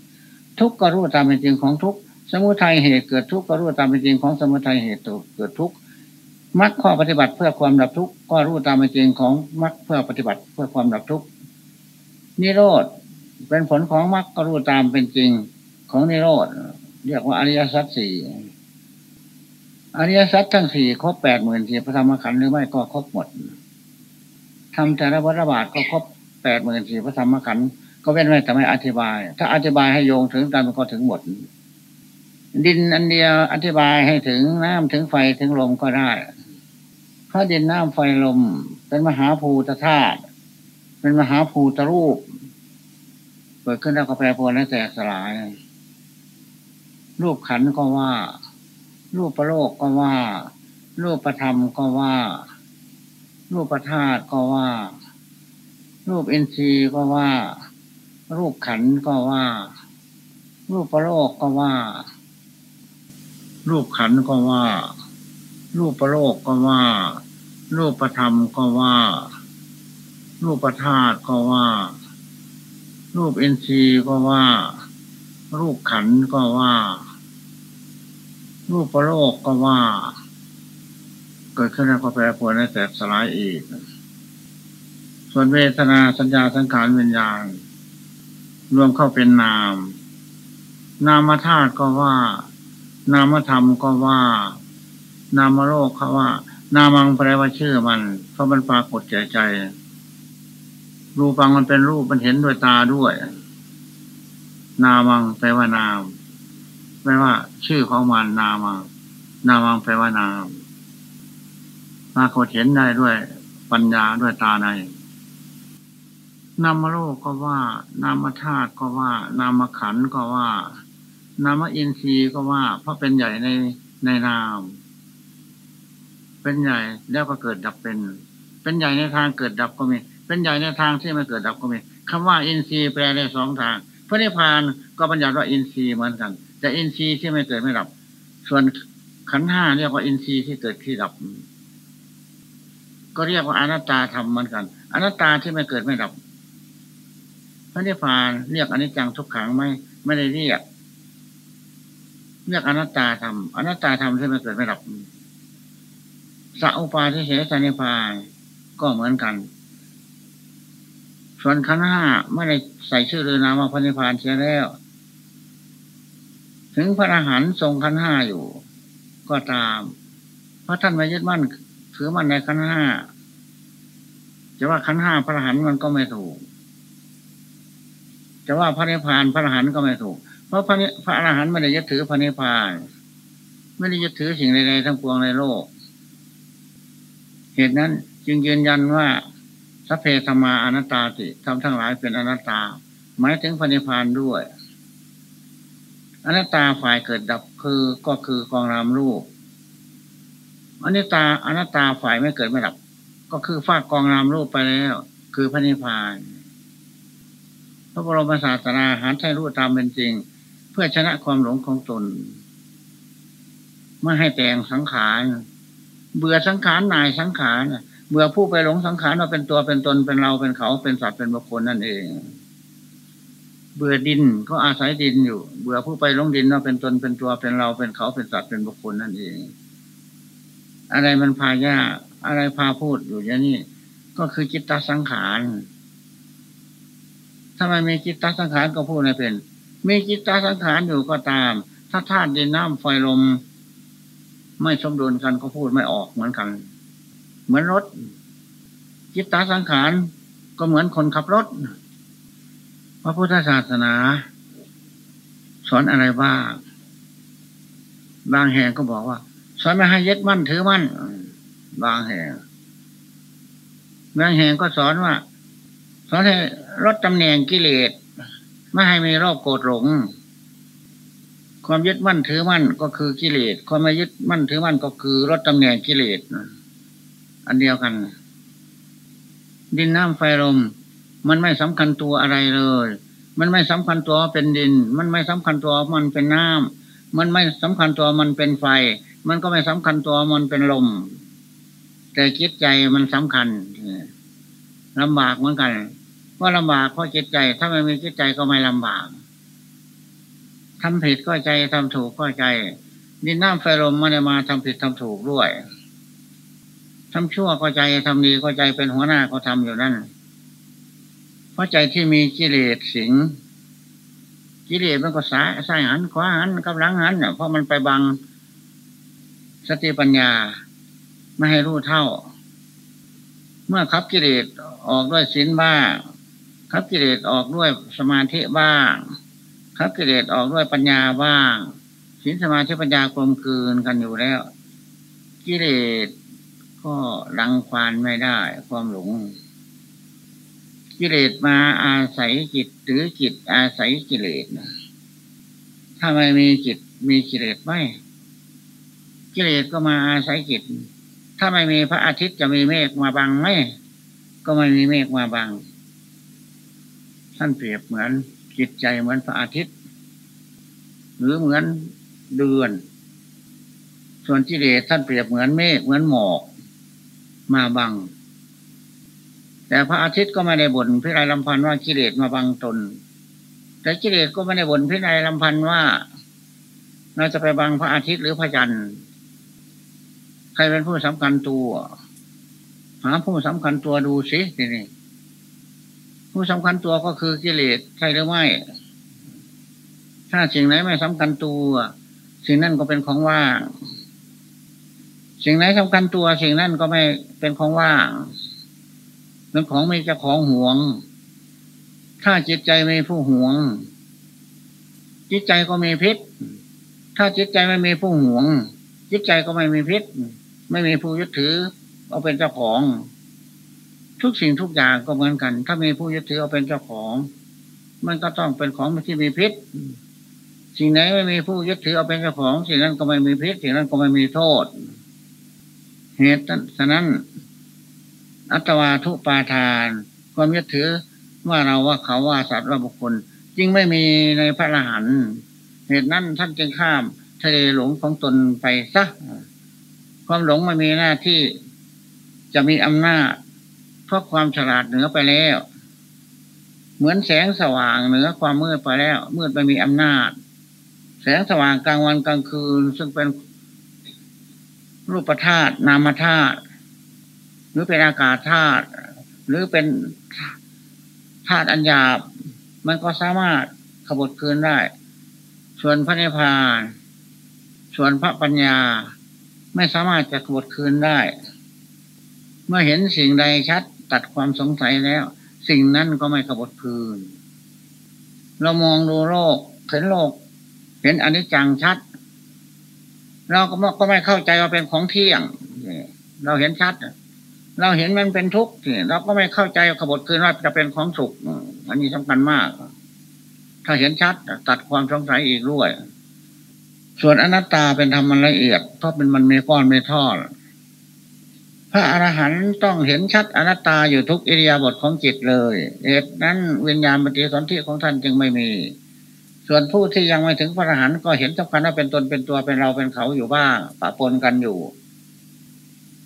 ทุกข์ก็รู้ตามเป็นจริงของทุกข์ สมุทัยเหตุเกิดทุกข์ก็รู้ตามเป็นจริงของสมุทัยเหตุเกิดทุกข์มรรคข้อปฏิบัติเพื่อความดับทุกข์ก็รู้ตามเป็นจริงของมรรคเพื่อปฏิบัติเพื่อความดับทุกข์นิโรธเป็นผลของมรรคก็รู้ตามเป็นจริงของนิโรธเรียกว่าอริยสัจสี่อริยสัจทั้งสี่ครบแปดหมื่นสี่พระธรรมขันธ์หรือไม่ก็ครบหมดทำแต่ละวัฏบาทก็ครบแปดหมื่นสี่พระธรรมขันธ์ก็เว้นไว้แต่ไม่อธิบาย ถ้าอธิบายให้โยงถึงกันมันก็ถึงหมด ดินอันเดียวอธิบายให้ถึงน้ำถึงไฟถึงลมก็ได้เพราะดินน้ำไฟลม เป็นมหาภูตธาตุเป็นมหาภูตรูป เกิดขึ้นแล้วก็แปรปรวนและแตกสลาย รูปขันก็ว่า รูปประโลกก็ว่า รูปประธรรมก็ว่า รูปประธาตุก็ว่า รูปเอินทีก็ว่า รูปขันก็ว่า รูปประโลกก็ว่า รูปขันก็ว่า รูปประโลกก็ว่า รูปประธรรมก็ว่า รูปประธาตุก็ว่า รูปเอ็นซีก็ว่า รูปขันก็ว่า รูปประโลกก็ว่า เกิดขึ้นแล้วก็แปรปรวนและแตกสลายอีก ส่วนเวทนาสัญญาสังขารวิญญาณรวมเข้าเป็นนาม นามธาตุก็ว่า นามธรรมก็ว่า นามโลกเขาว่า นามังแปลว่าชื่อมัน เพราะมันปรากฏใจใจ รูปังมันเป็นรูปมันเห็นด้วยตาด้วย นามังแปลว่านามแปลว่า ชื่อของมันนามัง นามังแปลว่านามปรากฏเห็นได้ด้วย ปัญญาด้วยตาในนามโลกก็ว่า นามธาตุก็ว่า นามขันก็ว่า นามอินทรีย์ก็ว่า เพราะเป็นใหญ่ในในนาม เป็นใหญ่แล้วก็เกิดดับเป็น เป็นใหญ่ในทางเกิดดับก็มี เป็นใหญ่ในทางที่ไม่เกิดดับก็มีคำว่าอินทรีย์แปลได้สองทางพระนิพพานก็บัญญัติว่าอินทรีย์เหมือนกัน แต่อินทรีย์ที่ไม่เกิดไม่ดับ ส่วนขันห้าเรียกว่าอินทรีย์ที่เกิดที่ดับ ก็เรียกว่าอนัตตาธรรมเหมือนกัน อนัตตาที่ไม่เกิดไม่ดับ พระนิพพานเรียกอนิจจังทุกขังไม่ไม่ได้เรียก เรียกอนัตตาธรรมอนัตตาธรรมที่ไม่เกิดไม่ดับสัพปาทิเสสนิพานก็เหมือนกัน ส่วนขันห้าไม่ได้ใส่ชื่อเรือนามาพันิพานเสียแล้ว ถึงพระอรหันต์ทรงขันห้าอยู่ ก็ตามเพราะท่านไม่ยึดมั่นถือมั่นในขันห้าจะว่าขันห้าพระอรหันต์มันก็ไม่ถูกจะว่าพระนิพพานพระอรหันต์ก็ไม่ถูก เพราะพระพระอรหันต์ไม่ได้ยึดถือพระนิพพาน ไม่ได้ยึดถือสิ่งใดๆทั้งปวงในโลก เหตุนั้นจึงยืนยันว่าสัพเพธรรมาอนัตตาติทำทั้งหลายเป็นอนัตตา หมายถึงพันิพพานด้วยอนัตตาฝ่ายเกิดดับคือก็คือกองรามรูปอนัตตาอนัตตาฝ่ายไม่เกิดไม่ดับ ก็คือฟากกองรามรูปไปแล้ว คือพระนิพพาน พระบรมศาสนาหารใช้รู้ตามเป็นจริง พื่อชนะความหลงของตน ไม่ให้แต่งสังขาร เบื่อสังขารนายสังขารเมื่อผู้ไปหลงสังขารว่าเป็นตัวเป็นตนเป็นเราเป็นเขาเป็นสัตว์เป็นบุคคลนั่นเอง เบื่อดินก็อาศัยดินอยู่ เบื่อผู้ไปหลงดินว่าเป็นตนเป็นตัวเป็นเราเป็นเขาเป็นสัตว์เป็นบุคคลนั่นเอง อะไรมันพายาอะไรพาพูดอยู่อย่างนี้ก็คือจิตตสังขารถ้าไม่มีจิตตสังขารก็พูดไม่เป็น มีจิตตสังขารอยู่ก็ตาม ถ้าธาตุดินน้ำไฟลม ไม่สมดุลกันก็พูดไม่ออกเหมือนกัน เหมือนรถ จิตตาสังขารก็เหมือนคนขับรถ พระพุทธศาสนา สอนอะไรบ้างบางแห่งก็บอกว่าสอนไม่ให้ยึดมั่นถือมั่น บางแห่งบางแห่งก็สอนว่าสอนให้ลดตำแหน่งกิเลส ไม่ให้มีโรคโกรธหลง ความยึดมั่นถือมั่นก็คือกิเลส ความไม่ยึดมั่นถือมั่นก็คือลดตำแหน่งกิเลส อันเดียวกัน ดินน้ำไฟลม มันไม่สำคัญตัวอะไรเลย มันไม่สำคัญตัวเป็นดิน มันไม่สำคัญตัวมันเป็นน้ำมันไม่สำคัญตัวมันเป็นไฟ มันก็ไม่สำคัญตัวมันเป็นลม แต่คิดใจมันสำคัญลำบากเหมือนกัน ว่าลำบากเพราะจิตใจ ถ้าไม่มีจิตใจก็ไม่ลำบากทำผิดก็ใจทำถูกก็ใจดินน้ำไฟลมไม่ได้มาทำผิดทำถูกด้วยทำชั่วก็ใจทำดีก็ใจเป็นหัวหน้าก็ทำอยู่นั่นเพราะใจที่มีกิเลสสิงกิเลสมันก็สายสายหันขวาหันกำลังหันเพราะมันไปบังสติปัญญาไม่ให้รู้เท่า เมื่อขับกิเลสออกด้วยศีลบ้าง ขับกิเลสออกด้วยสมาธิบ้างขับกิเลสออกด้วยปัญญาบ้างศีลสมาธิปัญญากลมกลืนกันอยู่แล้ว กิเลสก็ลังควานไม่ได้ ความหลง กิเลสมาอาศัยจิตหรือจิตอาศัยกิเลสถ้าไม่มีจิตมีกิเลสไหมกิเลสก็มาอาศัยจิต ถ้าไม่มีพระอาทิตย์จะมีเมฆมาบังไหมก็ไม่มีเมฆมาบัง ท่านเปรียบเหมือนจิตใจเหมือนพระอาทิตย์ หรือเหมือนเดือน ส่วนกิเลสท่านเปรียบเหมือนเมฆเหมือนหมอกมาบัง แต่พระอาทิตย์ก็ไม่ได้บ่นพิไรลำพันว่ากิเลสมาบังตน แต่กิเลสก็ไม่ได้บ่นพิไรลำพันว่าเราจะไปบังพระอาทิตย์หรือพระจันทร์ใครเป็นผู้สำคัญตัว หาผู้สำคัญตัวดูสิทีนี้ ผู้สำคัญตัวก็คือกิเลสใช่หรือไม่ ถ้าสิ่งไหนไม่สำคัญตัว สิ่งนั้นก็เป็นของว่าง สิ่งไหนสำคัญตัว สิ่งนั้นก็ไม่เป็นของว่างเป็นของไม่จะของห่วง ถ้าจิตใจไม่ผู้ห่วง จิตใจก็มีพิษ ถ้าจิตใจไม่มีผู้ห่วง จิตใจก็ไม่มีพิษ ไม่มีผู้ยึดถือเอาเป็นเจ้าของ ทุกสิ่งทุกอย่างก็เหมือนกัน ถ้ามีผู้ยึดถือเอาเป็นเจ้าของ มันก็ต้องเป็นของที่มีพิษ สิ่งไหนไม่มีผู้ยึดถือเอาเป็นเจ้าของ สิ่งนั้นก็ไม่มีพิษ สิ่งนั้นก็ไม่มีโทษ เหตุฉะนั้น อัตวาทุปาทาน ความยึดถือว่าเราว่าเขาว่าสัตว์ว่าบุคคลจึงไม่มีในพระอรหันต์เหตุนั้นท่านจึงข้ามทะเลหลงของตนไปซะความหลงไม่มีหน้าที่จะมีอำนาจ เพราะความฉลาดเหนือไปแล้ว เหมือนแสงสว่างเหนือความมืดไปแล้ว มืดไม่มีอำนาจ แสงสว่างกลางวันกลางคืน ซึ่งเป็นรูปธาตุนามธาตุหรือเป็นอากาศธาตุหรือเป็นธาตุอัญญาบมันก็สามารถขบวคืนได้ ส่วนพระนิพพาน ส่วนพระปัญญา ไม่สามารถจะขบวคืนได้ เมื่อเห็นสิ่งใดชัด ตัดความสงสัยแล้ว สิ่งนั้นก็ไม่ขบวคืน เรามองดูโลกเห็นโลก เห็นอนิจจังชัด เราก็ก็ไม่เข้าใจว่าเป็นของเที่ยงเราเห็นชัด เราเห็นมันเป็นทุกข์เราก็ไม่เข้าใจขบคืนว่าจะเป็นของสุข อันนี้สำคัญมาก ถ้าเห็นชัด ตัดความสงสัยอีกด้วยส่วนอนัตตาเป็นธรรมละเอียดเพราะเป็นมันมีก้อนมีท่อ ระอรหันต์ต้องเห็นชัดอนัตตาอยู่ทุกอิริยาบถของจิตเลย เหตุนั้นวิญญาณปฏิสนธิของท่านจึงไม่มี ส่วนผู้ที่ยังไม่ถึงพระอรหันต์ก็เห็นสำคัญว่าเป็นตนเป็นตัวเป็นเราเป็นเขาอยู่บ้างปะปนกันอยู่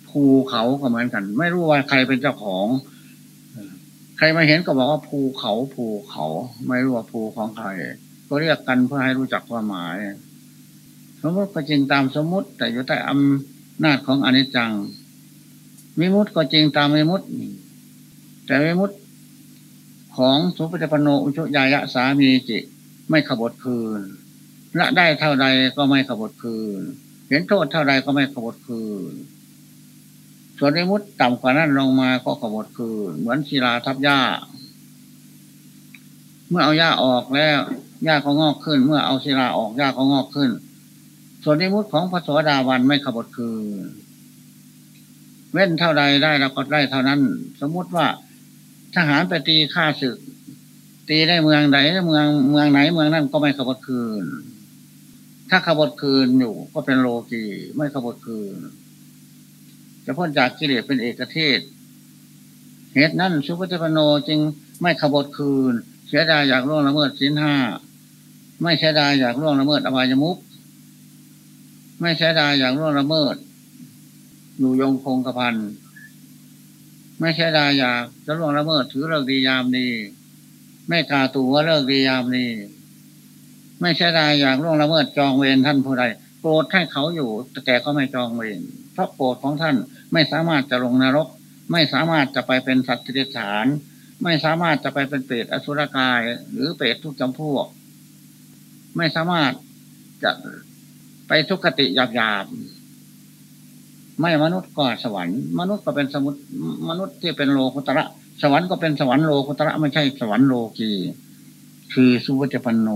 ภูเขาก็เหมือนกัน ไม่รู้ว่าใครเป็นเจ้าของ ใครมาเห็นก็บอกว่าภูเขาภูเขา ไม่รู้ว่าภูของใคร ก็เรียกกันเพื่อให้รู้จักความหมาย สมมติก็จริงตามสมมติ แต่อยู่ใต้อำนาจของอนิจจัง มิมุตก็จริงตามมิมุตแต่มิมุตของสุปฏิปโนอุชยายะสามีจิไม่ขบฏคืนละได้เท่าใดก็ไม่ขบฏคืน เห็นโทษเท่าใดก็ไม่ขบฏคืน ส่วนในมุดต่ำกว่านั้นลงมาก็ขบฏคืน เหมือนศิลาทับหญ้า เมื่อเอาหญ้าออกแล้วหญ้าก็งอกขึ้น เมื่อเอาศิลาออกหญ้าก็งอกขึ้น ส่วนในมุดของพระสวสดาวันไม่ขบฏคืน เว้นเท่าใดได้เราก็ได้เท่านั้น สมมุติว่าทหารไปตีฆ่าศึก ตีได้เมืองไหนเมืองเมืองไหนเมืองนั้นก็ไม่ขบคืน ถ้าขบคืนอยู่ก็เป็นโลกีไม่ขบคืนจะพ้นจากกิเลสเป็นเอกเทศ เหตุนั้นสุภเจปโนจึงไม่ขบคืน เสียดายอยากล่วงละเมิดสินห้าไม่เสียดายอยากล่วงละเมิดอบายมุกไม่เสียดายอยากล่วงละเมิด อยู่ยงคงกระพันไม่ใช่ดาอยากจะล่วงละเมิดถือเลิกดียามดีไม่กาตัวเลิกดียามดีไม่ใช่ดาอยากล่วงละเมิดจองเวรท่านผู้ใดโปรดให้เขาอยู่ แต่ก็ไม่จองเวรเพราะโปรดของท่านไม่สามารถจะลงนรก ไม่สามารถจะไปเป็นสัตว์ทิฏฐาน ไม่สามารถจะไปเป็นเปรตอสุรกาย หรือเปรตทุกจำพวก ไม่สามารถจะไปทุกขติหยาบๆ ไม่มนุษย์ก็สวรรค์ มนุษย์ก็เป็นสมุตมนุษย์ที่เป็นโลกุตระ สวรรค์ก็เป็นสวรรค์โลกุตระไม่ใช่สวรรค์โลกีคือสุวัจปันโน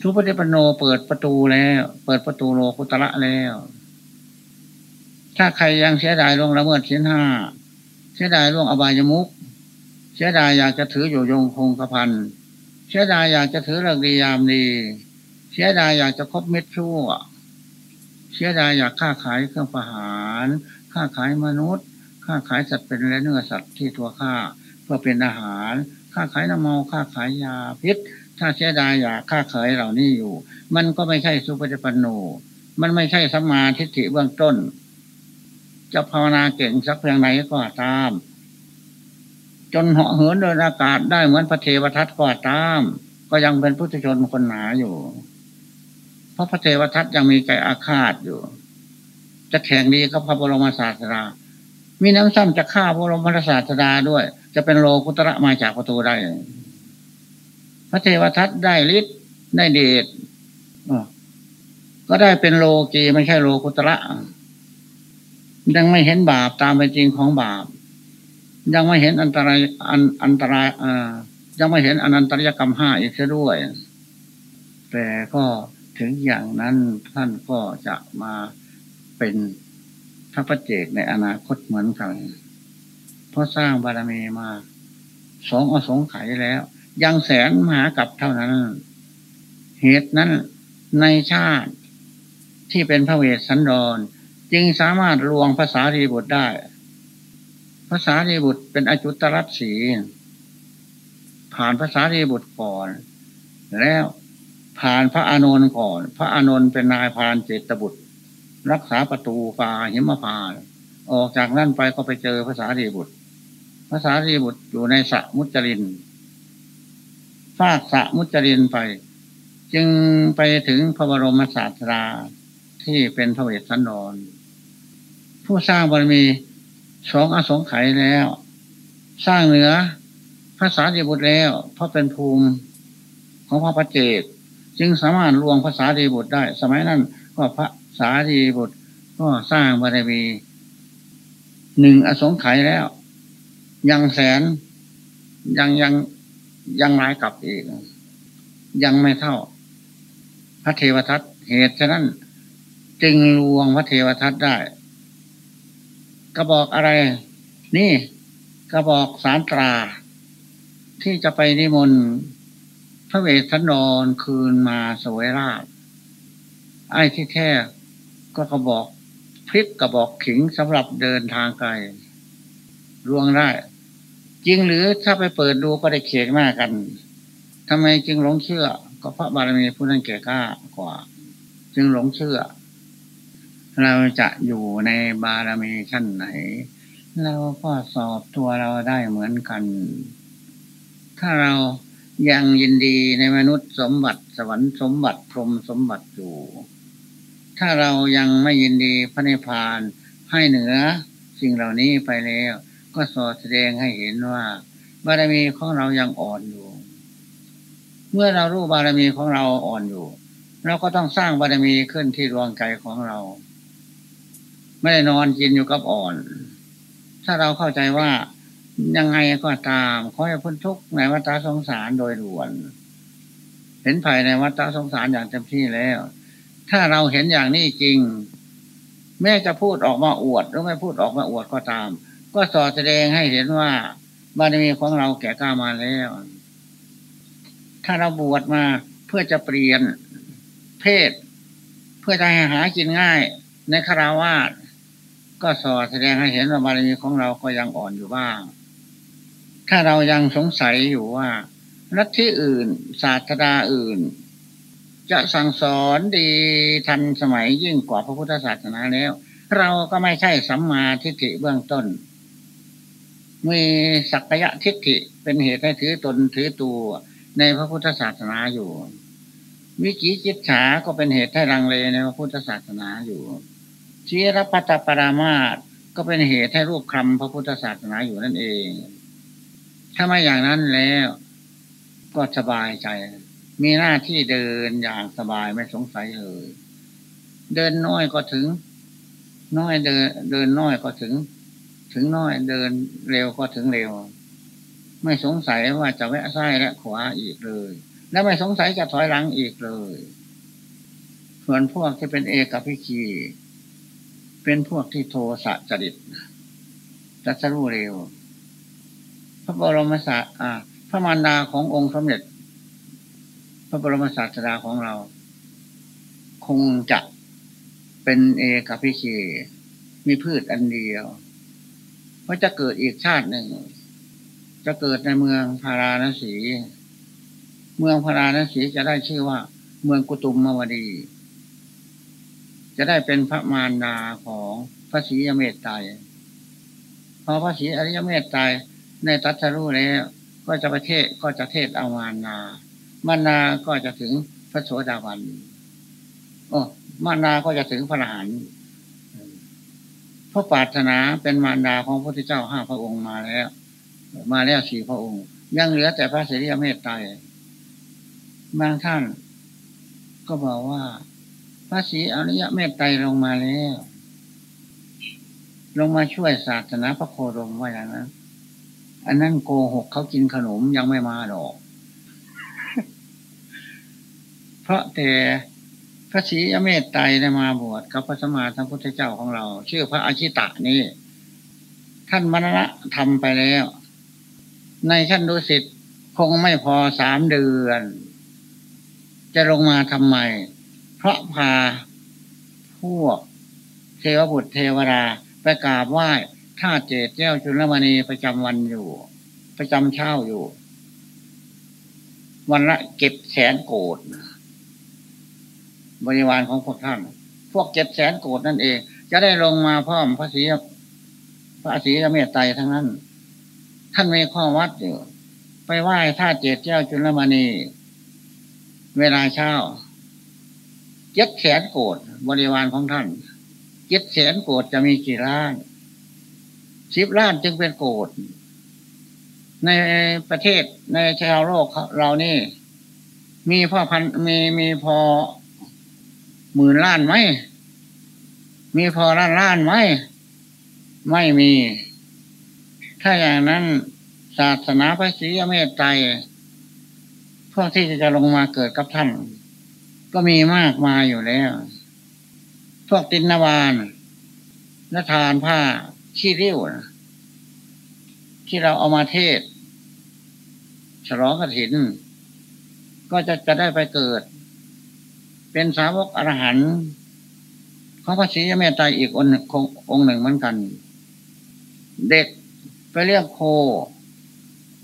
สุปฏิปันโนเปิดประตูแล้ว เปิดประตูโลกุตระแล้ว ถ้าใครยังเสียดายลงละเมิดเสียนห้าเสียดายล่วงอบายมุกเสียดายอยากจะถืออยู่ยงคงกระพันเสียดายอยากจะถือเรื่องดียามดี เสียดายอยากจะคบเม็ดชั่ว เสียดายอยากค้าขายเครื่องประหารค้าขายมนุษย์ค้าขายสัตว์เป็นและเนื้อสัตว์ที่ตัวฆ่าเพื่อเป็นอาหารค้าขายน้ำเมาค้าขายยาพิษ ถ้าเสียดายอยากค้าขายเหล่านี้อยู่ มันก็ไม่ใช่สุปฏิปันโนมันไม่ใช่สัมมาทิฏฐิเบื้องต้น จะภาวนาเก่งสักเพียงไหนก็ตาม จนเหาะเหินโดยอากาศได้เหมือนพระเทวทัตก็ตาม ก็ยังเป็นพุทธชนคนหนาอยู่ ราะพระเทวทัตยังมีใจอาฆาตอยู่ จะแข่งดีกับพระบรมศาสดา มีน้ำซ้ำจะฆ่าพระบรมศาสดาด้วย จะเป็นโลกุตระมาจากประตูได้ พระเทวทัตได้ฤทธิ์ได้เดชก็ได้เป็นโลกีไม่ใช่โลกุตระยังไม่เห็นบาปตามเป็นจริงของบาป ยังไม่เห็นอันตรายอันอันตรายอ่ายังไม่เห็นอนันตริยกรรมห้าอีกด้วย แต่ก็ ถึงอย่างนั้นท่านก็จะมาเป็นพระประเจกในอนาคตเหมือนกันเพราะสร้างบารมีมาสองอสงไขยแล้ว ยังแสนมหากับเท่านั้น เหตุนั้นในชาติที่เป็นพระเวสสันดร จึงสามารถลวงภาษาดีบุตรได้ภาษาดีบุตรเป็นอจุตรัสสีผ่านภาษาดีบุตรก่อน แล้ว ผ่านพระอานนท์ก่อน พระอานนท์เป็นนายพานเจตบุตร รักษาประตูปาหิมพานออกจากนั่นไปก็ไปเจอภาษาดีบุตรภาษาดีบุตรอยู่ในสระมุจรินฟากสะมุจรินไป จึงไปถึงพระบรมศาสดาที่เป็นพระเวสสันดร ผู้สร้างบารมีสองอสงไขยแล้ว สร้างเหนือภาษาดีบุตรแล้ว เพราะเป็นภูมิของพระประเจก จึงสามารถลวงภาษาดีบุตรได้ สมัยนั้นก็พระสาดีบุตรก็สร้างบารมีหนึ่งอสงไขยแล้ว ยังแสนยังยังยังร้ายกลับอีก ยังไม่เท่า พระเทวทัตเหตุฉะนั้น จึงลวงพระเทวทัตได้กระบอกอะไร นี่กระบอกสารตรา ที่จะไปนิมนต์ พระเวสสันดรคืนมาสวยราชไอ้ที่แท้ก็กระบอกพริกกระบอกขิงสำหรับเดินทางไกลลวงได้ จริงหรือถ้าไปเปิดดูก็ได้เขียนหน้ากันทำไมจึงหลงเชื่อ ก็พระบารมีผู้นั้นแก่กล้ากว่า จึงหลงเชื่อ เราจะอยู่ในบารมีชั้นไหน เราก็สอบตัวเราได้เหมือนกัน ถ้าเรา ยังยินดีในมนุษย์สมบัติ สวรรค์สมบัติพรมสมบัติอยู่ ถ้าเรายังไม่ยินดีพระนิพพานให้เหนือสิ่งเหล่านี้ไปแล้ว ก็สอดแสดงให้เห็นว่าบารมีของเรายังอ่อนอยู่ เมื่อเรารู้บารมีของเราอ่อนอยู่ เราก็ต้องสร้างบารมีขึ้นที่ดวงใจของเรา ไม่ได้นอนกินอยู่กับอ่อน ถ้าเราเข้าใจว่า ยังไงก็ตามขอให้พ้นทุกข์ในวัฏสงสารโดยด่วน เห็นภายในวัฏสงสารอย่างเต็มที่แล้ว ถ้าเราเห็นอย่างนี้จริง แม้จะพูดออกมาอวดหรือไม่พูดออกมาอวดก็ตาม ก็สอดแสดงให้เห็นว่าบารมีของเราแก่กล้ามาแล้ว ถ้าเราบวชมาเพื่อจะเปลี่ยนเพศ เพื่อจะให้หากินง่าย ในคาราวาสก็สอดแสดงให้เห็นว่าบารมีของเราก็ยังอ่อนอยู่บ้าง ถ้าเรายังสงสัยอยู่ว่ารัฐที่อื่น ศาสตราอื่น จะสั่งสอนดีทันสมัยยิ่งกว่าพระพุทธศาสนาแล้ว เราก็ไม่ใช่สัมมาทิฏฐิเบื้องต้น มีสักยะทิฏฐิเป็นเหตุให้ถือตนถือตัวในพระพุทธศาสนาอยู่ วิจิจิตฉาก็เป็นเหตุให้รังเลในพระพุทธศาสนาอยู่ชีรพัตปรามาตก็เป็นเหตุให้รูปคำพระพุทธศาสนาอยู่นั่นเอง ถ้าไม่อย่างนั้นแล้ว ก็สบายใจ มีหน้าที่เดินอย่างสบายไม่สงสัยเลย เดินน้อยก็ถึง น้อยเดิน เดินน้อยก็ถึง ถึงน้อยเดินเร็วก็ถึงเร็ว ไม่สงสัยว่าจะแวะซ้ายและขวาอีกเลย และไม่สงสัยจะถอยหลังอีกเลย ส่วนพวกที่เป็นเอกพิคีเป็นพวกที่โทสะจริตจัสรู้เร็ว พระบรมศาสอ่าพระมารดาขององค์สมเด็จ พระบรมศาสดาของเรา คงจะเป็นเอกพิเคมีพืชอันเดียวเพราะจะเกิดอีกชาติหนึ่ง จะเกิดในเมืองพาราณสี เมืองพาราณสีจะได้ชื่อว่า เมืองกุตุมมวดี จะได้เป็นพระมารดาของพระศรีอเมตไตรพอพระศรีอริยเมตไตร ในตัทรู้แล้ว ก็จะประเทศก็จะเทศอามานามานาก็จะถึงพระโสดาบันโอ้มานาก็จะถึงพระอรหันต์พระปาถนาเป็นมารดาของพระพุทธเจ้าห้าพระองค์มาแล้ว มาแล้วสี่พระองค์ ยังเหลือแต่พระเสรีเมตไตรบางท่าน ก็บอกว่า พระศรีอริยะเมตไตรลงมาแล้ว ลงมาช่วยศาสนาพระโคดมว่าอย่างนั้น อันนั้นโกหกเขากินขนมยังไม่มาดอก เพราะแต่พระศรีอเมตไตรได้มาบวชกับพระสมมาสัมพุทธเจ้าของเรา ชื่อพระอาชิตะนี่ ท่านมรณะทำไปแล้ว ในชั้นดุสิตคงไม่พอสามเดือน จะลงมาทำไมพระพาพวกเทวบุตรเทวดาไปกราบไหว้ ท่าเจดเจ้าจุลมณีประจำวันอยู่ ประจำเช้าอยู่ วันละเก็บแสนโกดบริวารของพวกท่าน พวกเจ็ดแสนโกดนั่นเอง จะได้ลงมาพร้อมพระศรีพระศรีเมตไตรทั้งนั้น ท่านมีข้อวัดอยู่ ไปไหว้ท่าเจดเจ้าจุลมณี เวลาเช้าเจ็ดแสนโกดบริวารของท่านเจ็ดแสนโกดจะมีกี่ล้าน สิบล้านจึงเป็นโกดในประเทศในชาวโลกเรานี่ มีพ่อพันมีมีพอหมื่นล้านไหม มีพอล้านล้านไหม ไม่มี ถ้าอย่างนั้นศาสนาพระศรีเมตไตรพวกที่จะลงมาเกิดกับท่าน ก็มีมากมายอยู่แล้ว พวกตินนวานนทานผ้า ขี้ริ้วนะที่เราเอามาเทศ ฉลองกระถิน ก็จะจะได้ไปเกิด เป็นสาวกอรหันต์ของพระศรีเมตไตรอีกองค์องหนึ่งเหมือนกัน เด็กไปเรียกโค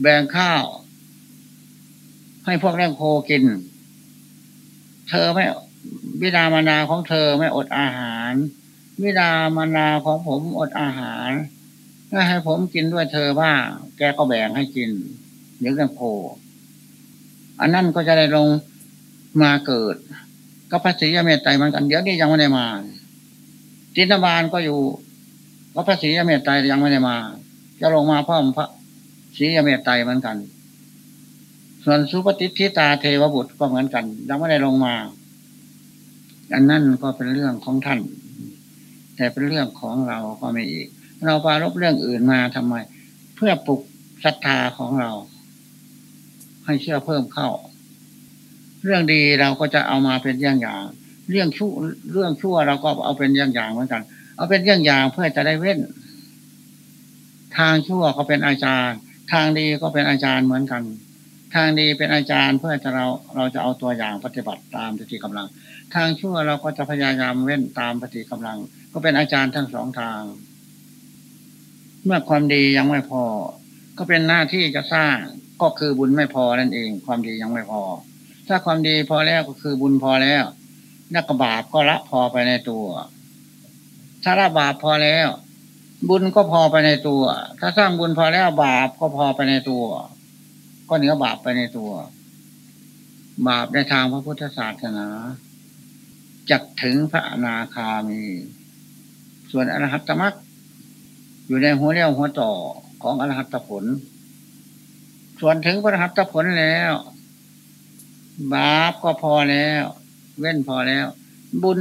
แบ่งข้าว ให้พวกเรียกโคกิน เธอไม่วิดามารดาของเธอไม่อดอาหาร วิดามารดาของผมอดอาหารก็ให้ผมกินด้วยเธอบ้างแกก็แบ่งให้กินเดี๋ยวกันโพอันนั้นก็จะได้ลงมาเกิด ก็พระศรีเมตไตรมันกันเดี๋ยวนี้ยังไม่ได้มาจินบาลก็อยู่ก็พระศรีเมตไตรยังไม่ได้มา จะลงมาพ่อมพระศรีเมตไตรเหมือนกัน ส่วนสุปฏิทิตาเทวบุตรก็เหมือนกัน ยังไม่ได้ลงมา อันนั่นก็เป็นเรื่องของท่าน แต่เป็นเรื่องของเราก็ไม่อีก เราปารบเรื่องอื่นมาทำไม เพื่อปลุกศรัทธาของเรา ให้เชื่อเพิ่มเข้า เรื่องดีเราก็จะเอามาเป็นอย่างอย่าง เรื่องชั่วเรื่องชั่วเราก็เอาเป็นอย่างอย่างเหมือนกัน เอาเป็นอย่างอย่างเพื่อจะได้เว้น ทางชั่วก็เป็นอาจารย์ ทางดีก็เป็นอาจารย์เหมือนกัน ทางดีเป็นอาจารย์เพื่อจะเราเราจะเอาตัวอย่างปฏิบัติตามปฏิกำลัง ทางชั่วเราก็จะพยายามเว้นตามปฏิกำลัง ก็เป็นอาจารย์ทั้งสองทาง เมื่อความดียังไม่พอ ก็เป็นหน้าที่จะสร้างก็คือบุญไม่พอนั่นเอง ความดียังไม่พอ ถ้าความดีพอแล้วก็คือบุญพอแล้วนักบาปก็ละพอไปในตัว ถ้าละบาปพอแล้ว บุญก็พอไปในตัว ถ้าสร้างบุญพอแล้วบาปก็พอไปในตัว ก็เหนือบาปไปในตัว บาปในทางพระพุทธศาสนาจักถึงพระอนาคามี ส่วนอรหัตตมรรคอยู่ในหัวเรี่ยวหัวต่อของอรหัตผล ส่วนถึงพระอรหัตผลแล้ว บาปก็พอแล้ว เว้นพอแล้ว บุญ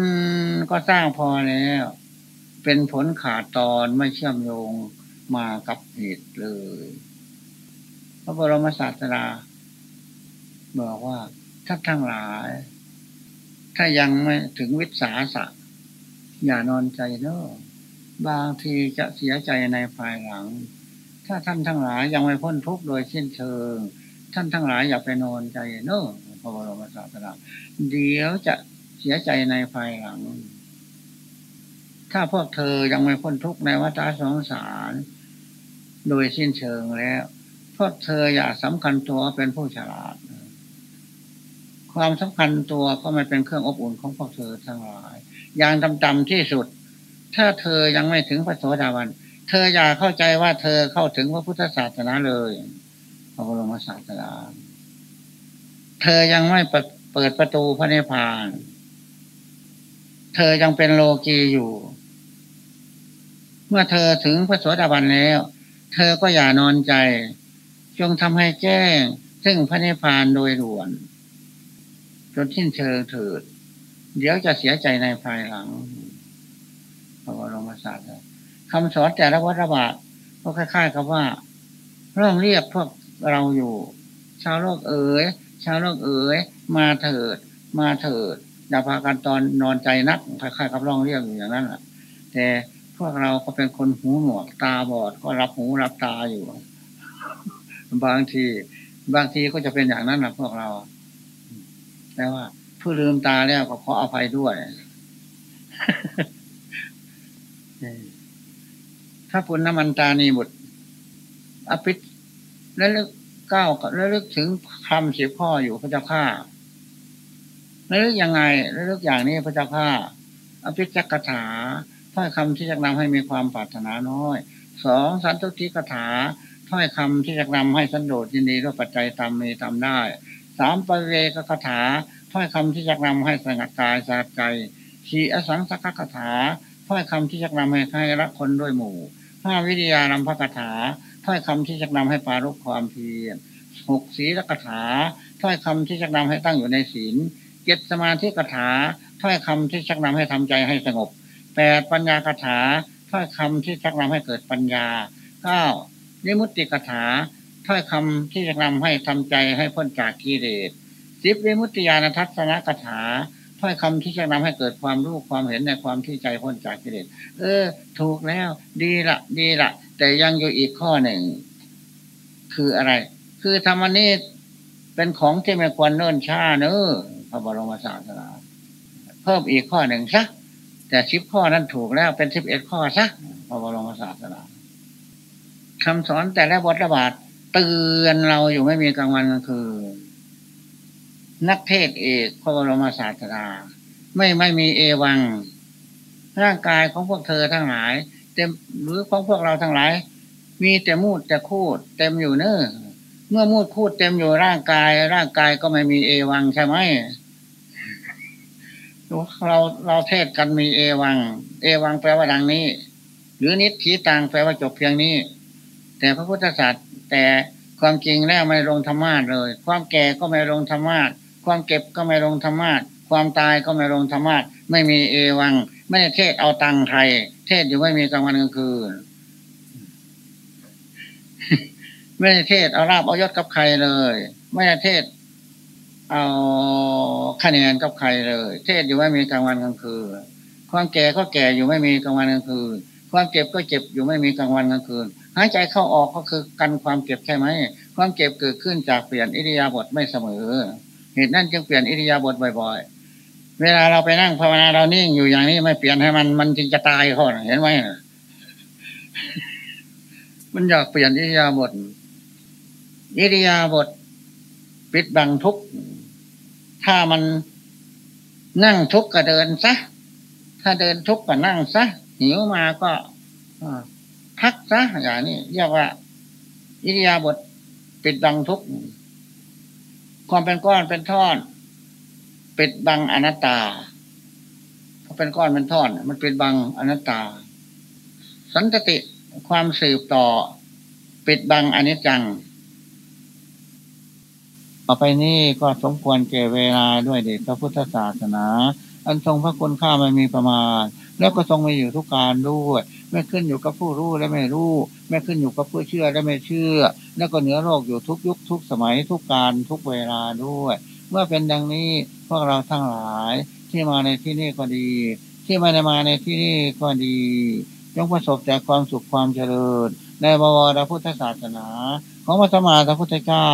ก็สร้างพอแล้ว เป็นผลขาดตอนไม่เชื่อมโยงมากับเหตุเลย ระบรมศาสดาบอกว่าท่านทั้งหลาย ถ้ายังไม่ถึงวิสาสะ อย่านอนใจเนอบางทีจะเสียใจในภายหลัง ถ้าท่านทั้งหลายยังไม่พ้นทุกข์โดยสิ้นเชิง ท่านทั้งหลายอย่าไปนอนใจเนอพระบรมศาสดาเดี๋ยวจะเสียใจในภายหลัง ถ้าพวกเธอยังไม่พ้นทุกข์ในวัฏสงสาร โดยสิ้นเชิงแล้ว พวกเธออย่าสำคัญตัวเป็นผู้ฉลาด ความสำคัญตัวก็ไม่เป็นเครื่องอบอุ่นของพวกเธอทั้งหลาย อย่างจำๆที่สุด ถ้าเธอยังไม่ถึงพระโสดาบัน เธออย่าเข้าใจว่าเธอเข้าถึงพระพุทธศาสนาเลยพระบรมศาสดาเธอยังไม่เปิดประตูพระนิพพาน เธอยังเป็นโลกีอยู่ เมื่อเธอถึงพระโสดาบันแล้ว เธอก็อย่านอนใจ จงทำให้แจ้ง ซึ่งพระนิพพานโดยด่วน จนทิ้นเชิงเถิด เดี๋ยวจะเสียใจในภายหลังพระบรมศาสตร์คำสอนแต่ละวัฏบาทก็คล้าย ๆ กับว่าเรื่องเรียกพวกเราอยู่ ชาวโลกเอ๋ยชาวโลกเอ๋ยมาเถิด มาเถิดอย่าพากันตอนนอนใจนักคล้ายๆกับร้องเรียกอยู่อย่างนั้นแหละแต่พวกเราก็เป็นคนหูหนวกตาบอดก็รับหูรับตาอยู่ บางที บางทีก็จะเป็นอย่างนั้นนะพวกเราแปลว่าผู้ลืมตาแล้วก็ขออภัยด้วย ถ้าปุณณมันตานีบุตรอภิษและลึกก้าวและลึกถึงคำสิบข้ออยู่พระเจ้าข้าและลึกยังไงและลึกอย่างนี้พระเจ้าข้าอภิจักถาถ้อยคำที่จะนำให้มีความปรารถนาน้อย สองสันตุทิกถา ถ้อยคำที่จะนำให้สันโดษยินดีด้วยปัจจัยตามมีตามได้สามปเวกคาถาถ้อยคำที่จะนำให้สงัดกายสงัดใจสี่อสังสักคาถาถ้อยคำที่จะนำให้ให้รักคนด้วยหมู่ห้าวิทยานำพระคาถาถ้อยคำที่จะนำให้ปารุความเพียรหกศีลคาถาถ้อยคำที่จะนำให้ตั้งอยู่ในศีลเจ็ดสมาธิคาถาถ้อยคำที่ชักนำให้ทำใจให้สงบแปดปัญญาคาถาถ้อยคำที่ชักนำให้เกิดปัญญาเก้า นิมุตติคาถาถ้อยคำที่จะนำให้ทำใจให้พ้นจากกิเลสสิบวิมุตติญาณทัศนกถาถ้อยคำที่จะนำให้เกิดความรู้ความเห็นในความที่ใจพ้นจากกิเลสเออ ถูกแล้ว ดีละดีละแต่ยังอยู่อีกข้อหนึ่ง คืออะไร คือธรรมนี้เป็นของที่ไม่ควรเนิ่นช้าเนอพระบรมศาสดาเพิ่มอีกข้อหนึ่งซะแต่สิบข้อนั้นถูกแล้วเป็นสิบเอ็ดข้อซะพระบรมศาสดา คำสอนแต่ละบทระบาดเตือนเราอยู่ไม่มีกลางวันกลางคืนนักเทศเอกพระบรมศาสดาไม่ไม่มีเอวัง ร่างกายของพวกเธอทั้งหลาย เต็มหรือของพวกเราทั้งหลาย มีแต่มูดแต่คูด เต็มอยู่เนอเมื่อมูดคูดเต็มอยู่ร่างกาย ร่างกายก็ไม่มีเอวังใช่ไหมเราเราเทศกันมีเอวัง เอวังแปลว่าดังนี้ หรือนิทีตังแปลว่าจบเพียงนี้ แต่พระพุทธศาสตร์แต่ความจริงแล้วไม่ลงธรรมาสเลย ความแก่ก็ไม่ลงธรรมาสความเก็บก็ไม่ลงธรรมาสความตายก็ไม่ลงธรรมาสไม่มีเอวัง ไม่ได้เทศเอาตังไทยเทศอยู่ไม่มีกลางวันกลางคืน ไม่ได้เทศเอาราบเอายศกับใครเลย ไม่ได้เทศเอาคะแนนกับใครเลย เทศอยู่ไม่มีกลางวันกลางคืน ความแก่ก็แก่อยู่ไม่มีกลางวันกลางคืน ความเจ็บก็เจ็บอยู่ไม่มีกลางวันกลางคืน หายใจเข้าออกก็คือกันความเจ็บใช่ไหม ความเจ็บเกิดขึ้นจากเปลี่ยนอิริยาบถไม่เสมอ เหตุนั้นจึงเปลี่ยนอิริยาบถบ่อยๆ เวลาเราไปนั่งภาวนาเรานิ่งอยู่อย่างนี้ไม่เปลี่ยนให้มันมันจึงจะตายเขาเห็นไหมมันอยากเปลี่ยนอิริยาบถอิริยาบถปิดบังทุก ถ้ามันนั่งทุกก็เดินซะ ถ้าเดินทุกก็นั่งซะ หิวมาก็พักซะอย่างนี้เรียกว่า อิริยาบถปิดบังทุกความเป็นก้อนเป็นท่อน ปิดบังอนัตตาเพราะเป็นก้อนเป็นท่อน มันปิดบังอนัตตา สันติความสืบต่อ ปิดบังอนิจจังต่อไปนี้ก็สมควรเก่เวลาด้วยเดชพระพุทธศาสนา อันทรงพระคุณค่าไม่มีประมาณ แล้วก็ทรงมีอยู่ทุกการด้วยไม่ขึ้นอยู่กับผู้รู้และไม่รู้ ไม่ขึ้นอยู่กับผู้เชื่อและไม่เชื่อ แล้วก็เหนือโลกอยู่ทุกยุคทุกสมัยทุกการทุกเวลาด้วย เมื่อเป็นดังนี้พวกเราทั้งหลายที่มาในที่นี้ก็ดี ที่ไม่ได้มาในที่นี้ก็ดีจงประสบแต่ความสุขความเจริญ ในบวรพุทธศาสนา ของพระสัมมาสัมพุทธเจ้า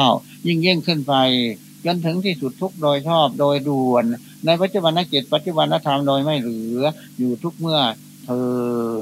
ยิ่งยิ่งขึ้นไป จนถึงที่สุดทุกโดยชอบโดยด่วน ในปัจจุบันนกิจปัจจุบันธรรมโดยไม่เหลืออยู่ทุกเมื่อเธอ